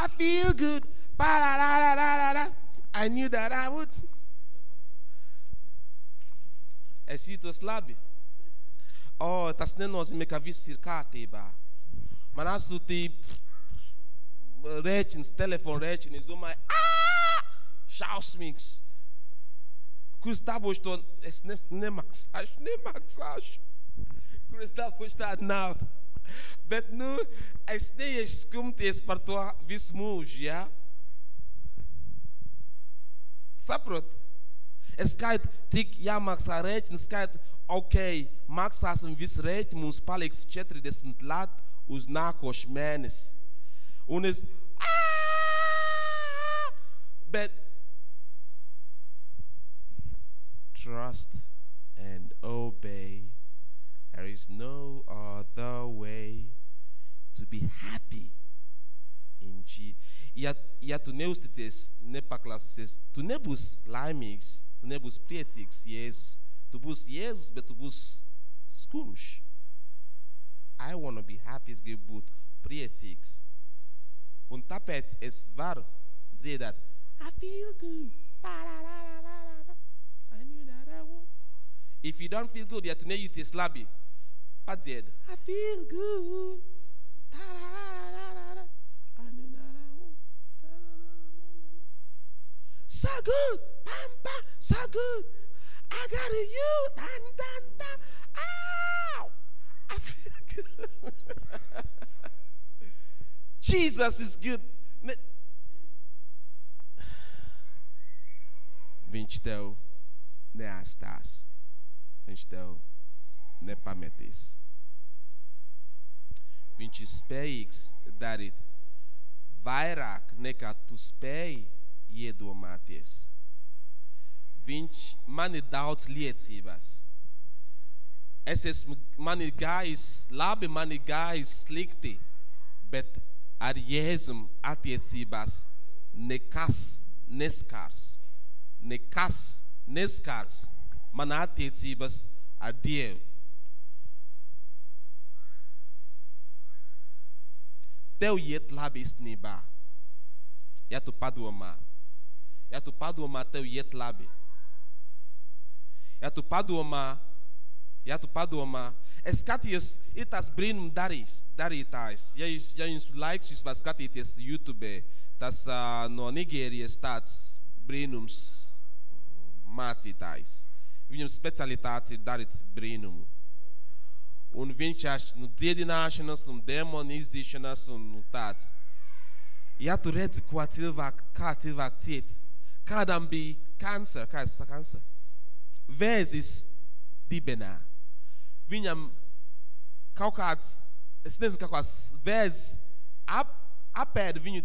I feel good. Ba-da-da-da-da-da. I knew that I would. Es jūtos labi. O, tas nenozīmē, ka viss ir kārtībā. Man atsūtīja rēķins, telefona rēķins. Es domāju, ah, šausmīgs. Kur es dabūšu to? Es ne, nemaksāšu, nemaksāšu. Kur es dabūšu tādu naudu? Bet, nu, es neiešu skumties par to visu mūžu, ja? Saprot? Es skaitu, tik jāmaksā rēķini, skaitu, ok, maksāsim visu rēķinu, mums paliks 40 lat uz nākošu mēnesi. Un es, "Ah!" bet trust and obey. There is no other way to be happy in Jesus. Ja, ja tu neuzticies, nepaklausies, tu nebūsi laimīgs, tu nebūsi priecīgs Jēzus. Tu būsi Jēzus, bet tu būsi skumjš. I want to be happy, es gribu būt priecīgs. Un tāpēc es varu dziedāt, I feel good. Ba-da-da-da-da-da. I knew that I would. If you don't feel good, ja tu nejūties labi, padzied, I feel good. Da-da-da-da-da-da. I knew that I would. Da-da-da-da-da-da. So good, bam, bam, so good. I got a you, dun, dun, dun. Ow! I feel good. Jesus is good. Ne- Viņš tev neatstās. Viņš tev nepametīs. Viņš ir spējīgs darīt vairāk nekā tu spēj iedomāties. Viņš man ir daudz liecības. Es esmu, man ir gājis labi, man ir gājis slikti, bet ar Jēzum attiecībās nekas neskars. Nekas neskars man attiecības ar Dievu. Tev iet labi īstenībā, ja tu padomā. Ja tu padomā, tev iet labi. Ja tu padomā, ja tu padomā, es skatījos, ir tas brīnum darīs, darītājs. Ja, jūs, ja jums laiks, jūs varat skatīties YouTube, tas uh, no Nigērijas tāds brīnums mācītājs. Viņam specialitāte ir darīt brīnumu. Un viņš ir nu, dziedināšanas un demonu izdzīšanas un nu, tāds. Ja tu redzi, ko cilvēku, kā cilvēku tiec, kādam bija kancer, kā es saku, kancer? Vēzis dibenā. Viņam kaut kāds, es nezinu, kaut kāds vēzis ap, apēda viņu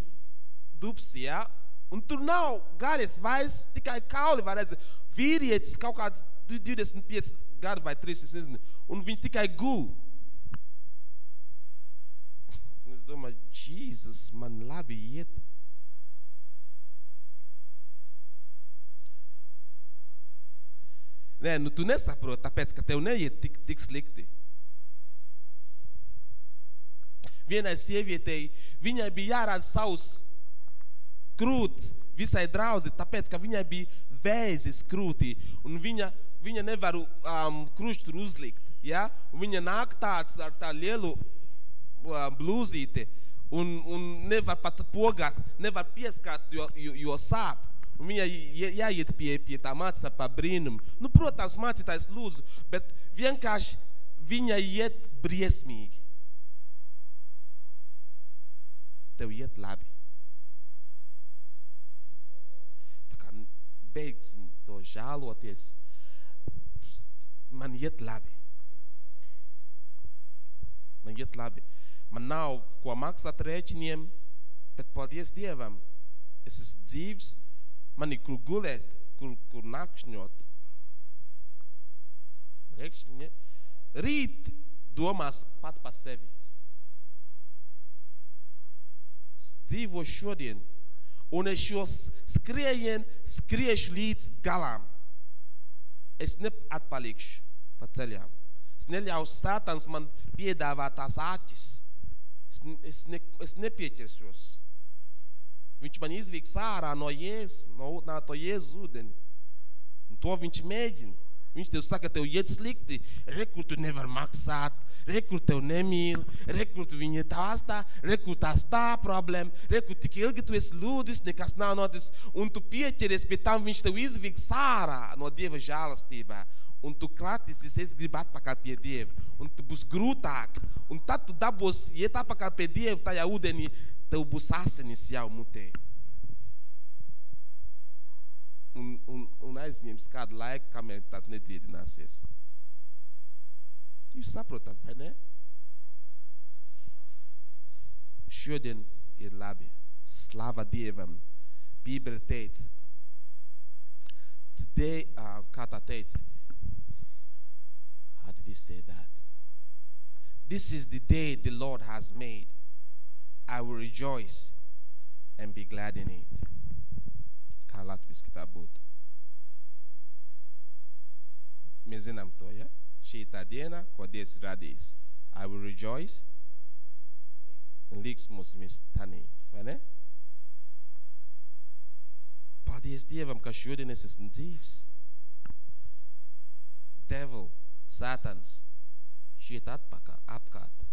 dupsi, ja? Un tur nav gaļas vairs, tikai kauli var redzēt. Vīrietis kaut kāds 25 gadu vai 3, es nezinu. Un viņš tikai gul. Un es domāju, Jēzus, man labi iet. Nē, nu tu nesaproti, tāpēc, ka tev neiet tik, tik slikti. Vienai sievietei, viņai bija jārāda savus krūts visai draudzi, tāpēc, ka viņai bija vēzis krūtī, un viņa, viņa nevar um, kruštu uzlikt, ja? Un viņa nāk tāds ar tā lielu uh, blūzīti, un, un nevar pat pogāt, nevar pieskāt, jo, jo, jo sāp. Un viņai jāiet pie, pie tā mācītā pa brīnumu. Nu, protams, mācītājs lūdzu, bet vienkārši viņa iet briesmīgi. Tev iet labi. Tā kā beigsim to žāloties, man iet labi. Man iet labi. Man nav ko maksāt rēķiniem, bet paldies Dievam. Es esmu dzīvs, man ir kur gulēt, kur, kur nakšņot. Rekšņi, rīt domās pat pa sevi. Dzīvo šodien. Un es šo skrējienu skriešu līdz galam. Es neatpalikšu pa ceļām. Es neļaušu stātans man piedāvāt tās āķis. Es, es, ne, es nepieķeršos. Viņš man izvīks ārā no Jēzus, no, no to Jēzus ūdeni. Un to viņš mēģina. Viņš tev saka, tev iet slikti, rekur tu nevar maksāt, rekur tev nemīl, rekur tu viņa tās tā, rekur tās tā problēma, rekur tik ilgi tu esi lūdzis, nekas nav notis, un tu pieķeries pie tam, viņš tev izviks ārā no Dieva žālastībā. Un tu kratīsies, es gribu atpakaļ pie Dieva. Un tu būs grūtāk. Un tad tu dabūsi iet atpakaļ pie Dieva tajā ūdenī, tev būs asinis jau mutē un, un, un aizņems kādu laiku, kamēr tā nedziedināsies. Jūs saprotat, vai ne? Šodien ir labi. Slava Dievam. Bībele teica, today, uh, kā tā teica, how did he say that? This is the day the Lord has made. I will rejoice and be glad in it. kā latviski tā būtu. Mēs zinām to, ja? Šī tā diena, ko Dievs radījis. I will rejoice un līksmosimies tanī, vai ne? Paldies Dievam, ka šodien es esmu dzīvs. Devil, Sātans, šeit atpakaļ, apkārt.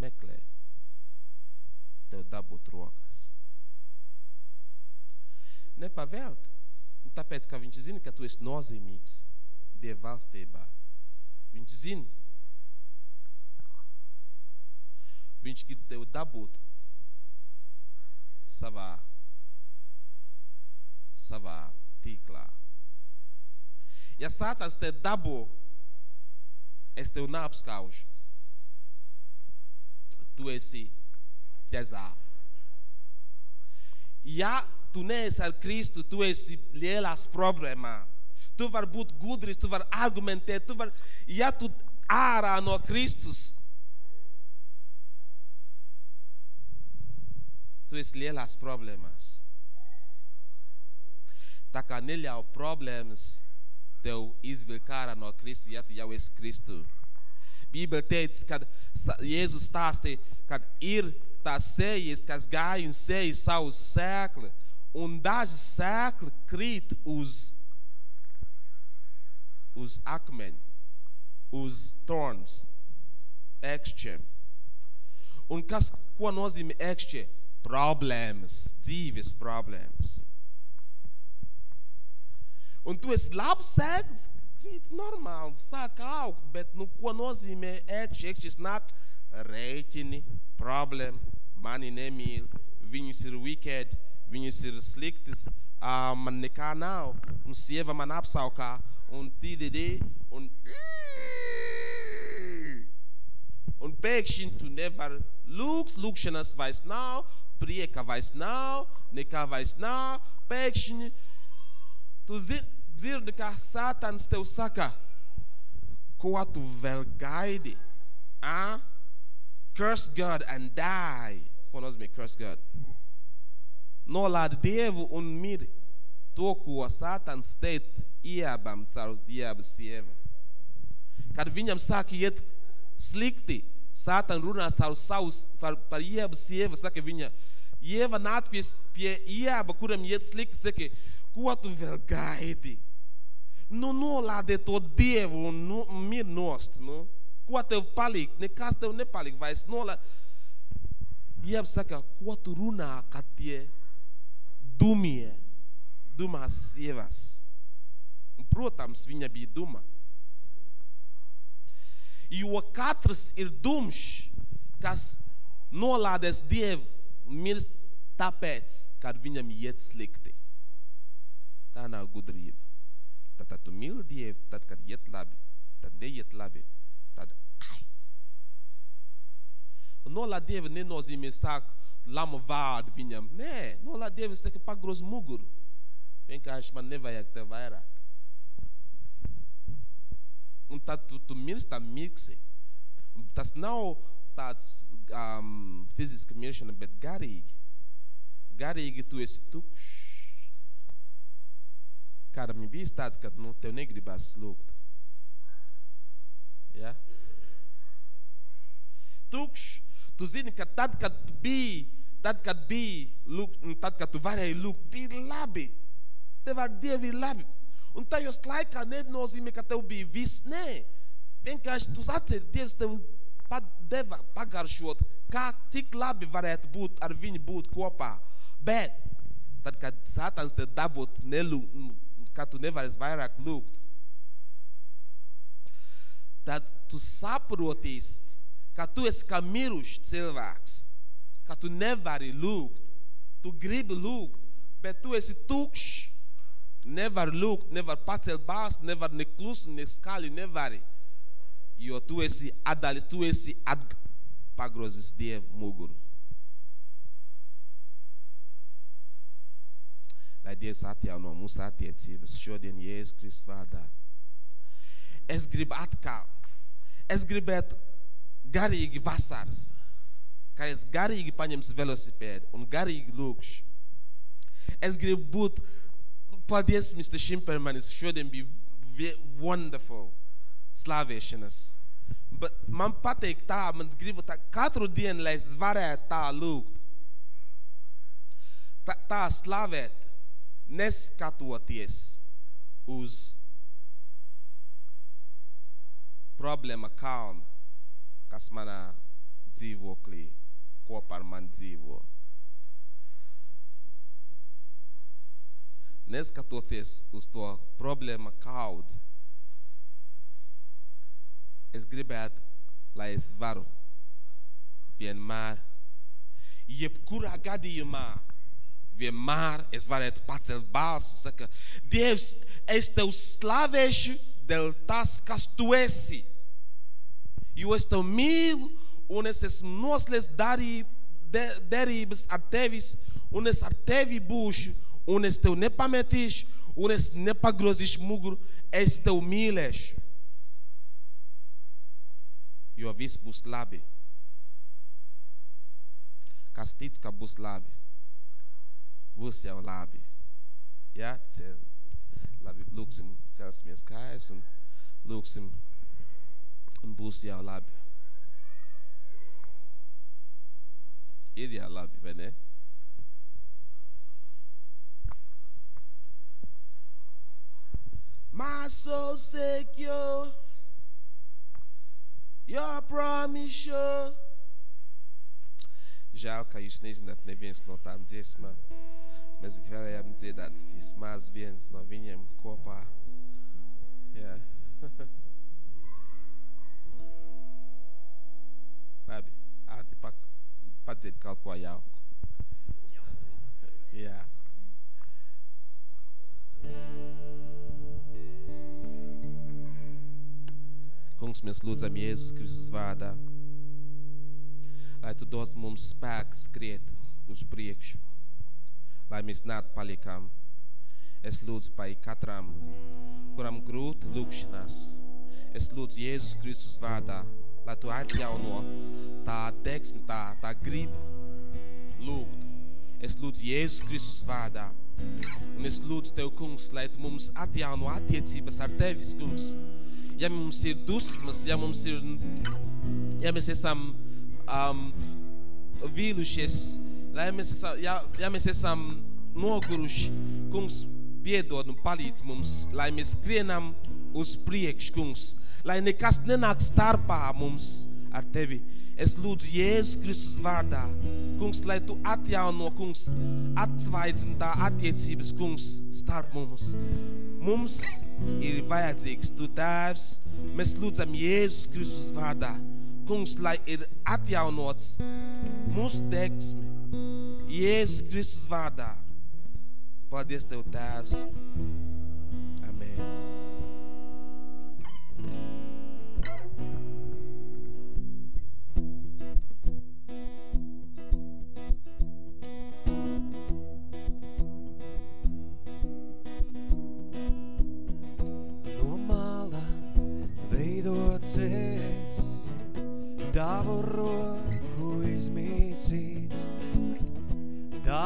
Viņš meklē tev dabūt rokas nepavelt. Tāpēc, ka viņš zina, ka tu esi nozīmīgs Dieva valstībā. Viņš zina. Viņš grib tevi dabūt savā, savā tīklā. Ja Sātans te dabū, es tev neapskaužu. Tu esi ķezā. Ja tu neesi ar Kristu, tu esi lielās problēmā. Tu vari būt gudrs, tu vari argumentēt, tu vari, ja tu ārā no Kristus, tu esi lielās problēmās. Tā kā neļauj problēmas tev izvilkt ārā no Kristu, ja tu jau esi Kristu. Bībele teica, kad Jēzus stāstīja, kad ir tās sējas, kas gāja un sēja savu sēkli, un daži sēkli krīt uz, uz akmeņa, uz torns, ekšķiem. Un kas, ko nozīmē ekšķie? Problēmas, dzīves problēmas. Un tu esi labs sēklis, krīt normāli, sāk augt, bet, nu, ko nozīmē ekšķi? Ekšķis nāk rēķini, problēma, mani nemīl, viņus ir wicked, viņas ir sliktas, uh, man nekā nav, un sieva man apsaukā, un tīdidi, un un pēkšņi tu nevar lūgt, lūkšanas vairs nav, prieka vairs nav, nekā vairs nav, pēkšņi tu dzirdi, kā Sātans tev saka, ko tu vēl gaidi? Ah? Curse God and die. Ko nozīmē curse God? nolādi Dievu un miri. To, ko Sātans teica Iebam caur Ieba sievu. Kad viņam sāk iet slikti, Sātans runā caur savus par, par Iebu sievu, saka viņa, Ieva nāk pie, pie Ieba, kuram iet slikti, saka, ko tu vēl gaidi? Nu, nolādē to Dievu un nu, mir nost, nu. Ko tev paliek? Nekas tev nepaliek vairs. Nolādē. Ieba saka, ko tu runā, kad tie dumie, dumās sievas. Un, protams, viņa bija duma. Jo katrs ir dumšs, kas nolādēs Dievu, mirst tāpēc, kad viņam iet slikti. Tā nav gudrība. Tad, tad tu mīli Dievu, tad, kad iet labi, tad neiet labi, tad ai. Un nolādēt Dievu nenozīmē sāk lama vārdu viņam. Nē, nolādēt Dievs tikai pagroz muguru. Vienkārši man nevajag tev vairāk. Un tad tu, tu mirsti tam mirksi. Tas nav tāds um, fiziska miršana, bet garīgi. Garīgi tu esi tukšs. Kādam ir bijis tāds, ka nu, tev negribas lūgt. Ja? Tukšs. Tu zini, ka tad, kad biji, tad, kad biji, lūk, tad, kad tu varēji lūgt, bija labi. Tev ar Dievu ir labi. Un tajos laikā nenozīmē, ka tev bija viss. Nē, vienkārši tu atceri, Dievs tev deva pagaršot, kā tik labi varētu būt ar viņu būt kopā. Bet, tad, kad Sātans te dabūt nelūgt, ka tu nevari vairāk lūgt, tad tu saprotīsi, ka tu esi kā mirušs cilvēks, ka tu nevari lūgt, tu gribi lūgt, bet tu esi tukšs. Nevar lūgt, nevar pacelt balsi, nevar ne klusu, ne skaļi, nevari. Jo tu esi atdalis, tu esi at pagrozis Dievu muguru. Lai Dievs atjauno mūsu attiecības šodien Jēzus Kristus vārdā. Es gribu atkal, es gribētu garīgi vasaras, kā es garīgi paņemšu velosipēdu un garīgi lūkšu. Es gribu būt, paldies, Mr. Šimpermanis, šodien bija wonderful slavēšanas. Bet man patīk tā, man gribu tā katru dienu, lai es varētu tā lūgt. Tā, tā slavēt, neskatoties uz problēma kalnu kas manā dzīvoklī kopā ar mani dzīvo. Neskatoties uz to problēmu kaudzi, es gribētu, lai es varu vienmēr, jebkurā gadījumā, vienmēr es varētu pacelt balsi, saka, Dievs, es tev slavēšu dēļ tas, kas tu esi jo es tev mīlu, un es esmu noslēdz derības ar tevis, un es ar tevi būšu, un es tev nepametīšu, un es nepagrozīšu muguru, es tev mīlēšu. Jo viss būs labi. Kas tic, ka būs labi, būs jau labi. Ja? Labi, lūksim, celsimies kājas un lūksim un būs jau labi. Ir jau labi, vai ne? My soul secure, your promise sure. Žēl, ka jūs nezināt neviens no tām dziesmām. Mēs varējām dziedāt vismaz viens no viņiem kopā. Jā. Yeah. Labi, ārti pak, padzird kaut ko jauku. Jā. Kungs, mēs lūdzam Jēzus Kristus vārdā, lai Tu dos mums spēku skriet uz priekšu, lai mēs neatpalikām. Es lūdzu par katram, kuram grūti lūkšanās. Es lūdzu Jēzus Kristus vārdā, lai tu atjauno tā deksmi, tā, tā griba lūgt. Es lūdzu Jēzus Kristus vārdā. Un es lūdzu Tev, kungs, lai Tu mums atjauno attiecības ar Tevis, kungs. Ja mums ir dusmas, ja mums ir, ja mēs esam um, vīlušies, lai mēs esam, ja, ja mēs esam noguruši, kungs, piedod un palīdz mums, lai mēs skrienam uz priekšu, kungs, lai nekas nenāk starpā mums ar tevi. Es lūdzu Jēzus Kristus vārdā, kungs, lai tu atjauno, kungs, atsvaidzini tā attiecības, kungs, starp mums. Mums ir vajadzīgs tu tēvs, mēs lūdzam Jēzus Kristus vārdā, kungs, lai ir atjaunots mūsu deksmi. Jēzus Kristus vārdā. Paldies Tev, Tēvs. Amen.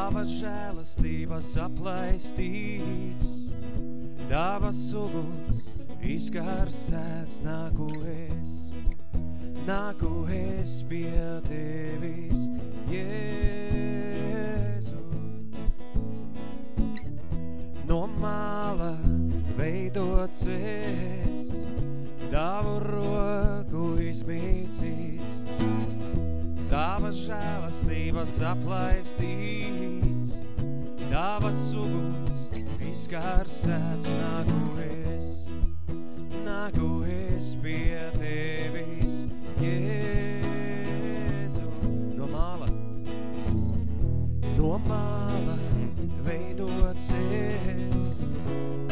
tavas žēlastības aplaistīts, tavas uguns izkarsēts, nāku es, nāku es pie tevis, Jēzu. No māla veidots es, tavu roku izmīcīt, Tavas žēlastības aplaistīts, Tavas uguns izkarsēts, nāku es, nāku es pie Tevis, Jēzu. No māla, no māla veidot sevi,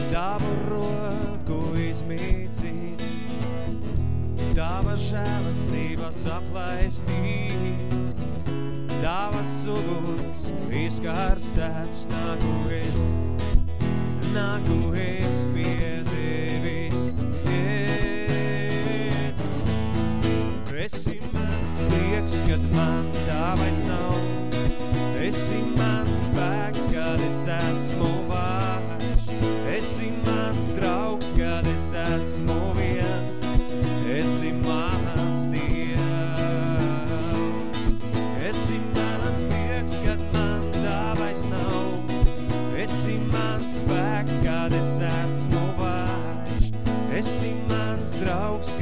Tavu roku izmīt, Tava žēlastības aplaistī, Tavas uguns izkarsēts nāku es, nāku es pie tevi. Esi mans prieks, kad man tā vairs nav, Esi mans spēks, kad es esmu vārš, Esi mans draugs, kad es esmu vien. draugs,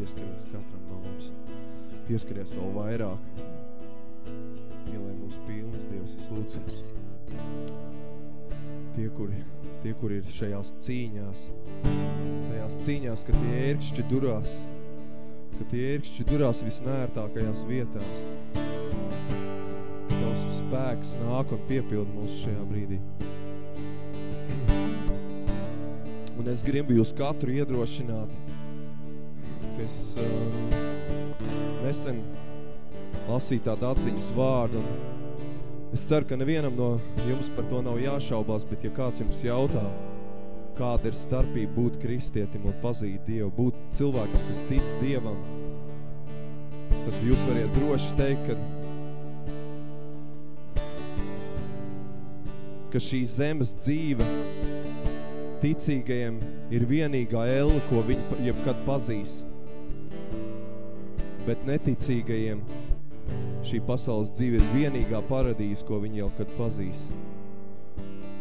pieskaries katram no mums. Pieskaries vēl vairāk. Ielē mūs pilnas, Dievs, es lūdzu. Tie, kuri, tie, kuri ir šajās cīņās, tajās cīņās, ka tie ērkšķi durās, ka tie ērkšķi durās visnērtākajās vietās. Tavs spēks nāk un piepild mūs šajā brīdī. Un es gribu jūs katru iedrošināt, es uh, nesen lasīju tādu atziņas vārdu. Es ceru, ka nevienam no jums par to nav jāšaubās, bet ja kāds jums jautā, kāda ir starpība būt kristietim un pazīt Dievu, būt cilvēkam, kas tic Dievam, tad jūs variet droši teikt, ka ka šī zemes dzīve ticīgajiem ir vienīgā elle, ko viņi jebkad pazīs. Bet neticīgajiem šī pasaules dzīve ir vienīgā paradīze, ko viņi jau kad pazīs.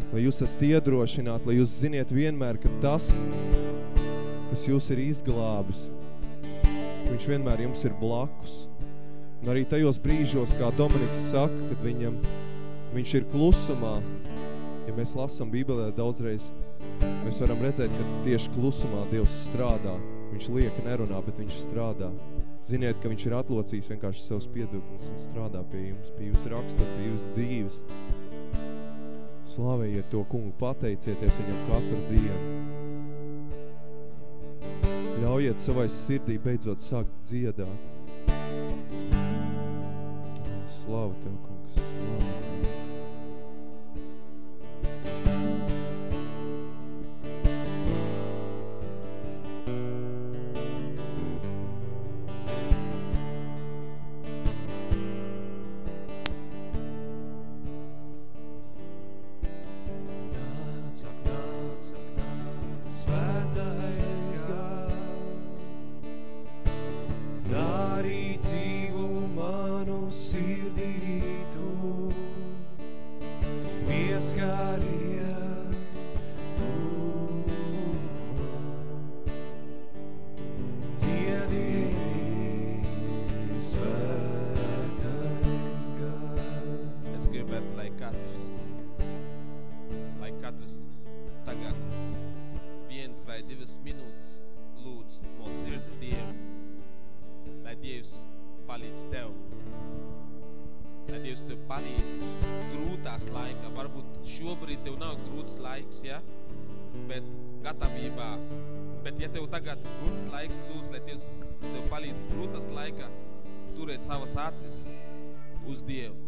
Lai jūs esat iedrošināti, lai jūs ziniet vienmēr, ka tas, kas jūs ir izglābis, viņš vienmēr jums ir blakus. Un arī tajos brīžos, kā Dominiks saka, kad viņam, viņš ir klusumā, ja mēs lasam Bībelē daudzreiz, mēs varam redzēt, ka tieši klusumā Dievs strādā. Viņš lieka nerunā, bet viņš strādā. Ziniet, ka viņš ir atlocījis vienkārši savus piedukļus un strādā pie jums, pie jūsu rakstura, pie jūsu dzīves. Slavējiet to kungu, pateicieties viņam katru dienu. Ļaujiet savai sirdī beidzot sākt dziedāt. Slavu Tev, kungs, slavu ja tev tagad grūts laiks, lūdz, lai Dievs tev palīdz grūtas laikā, turēt savas acis uz Dievu.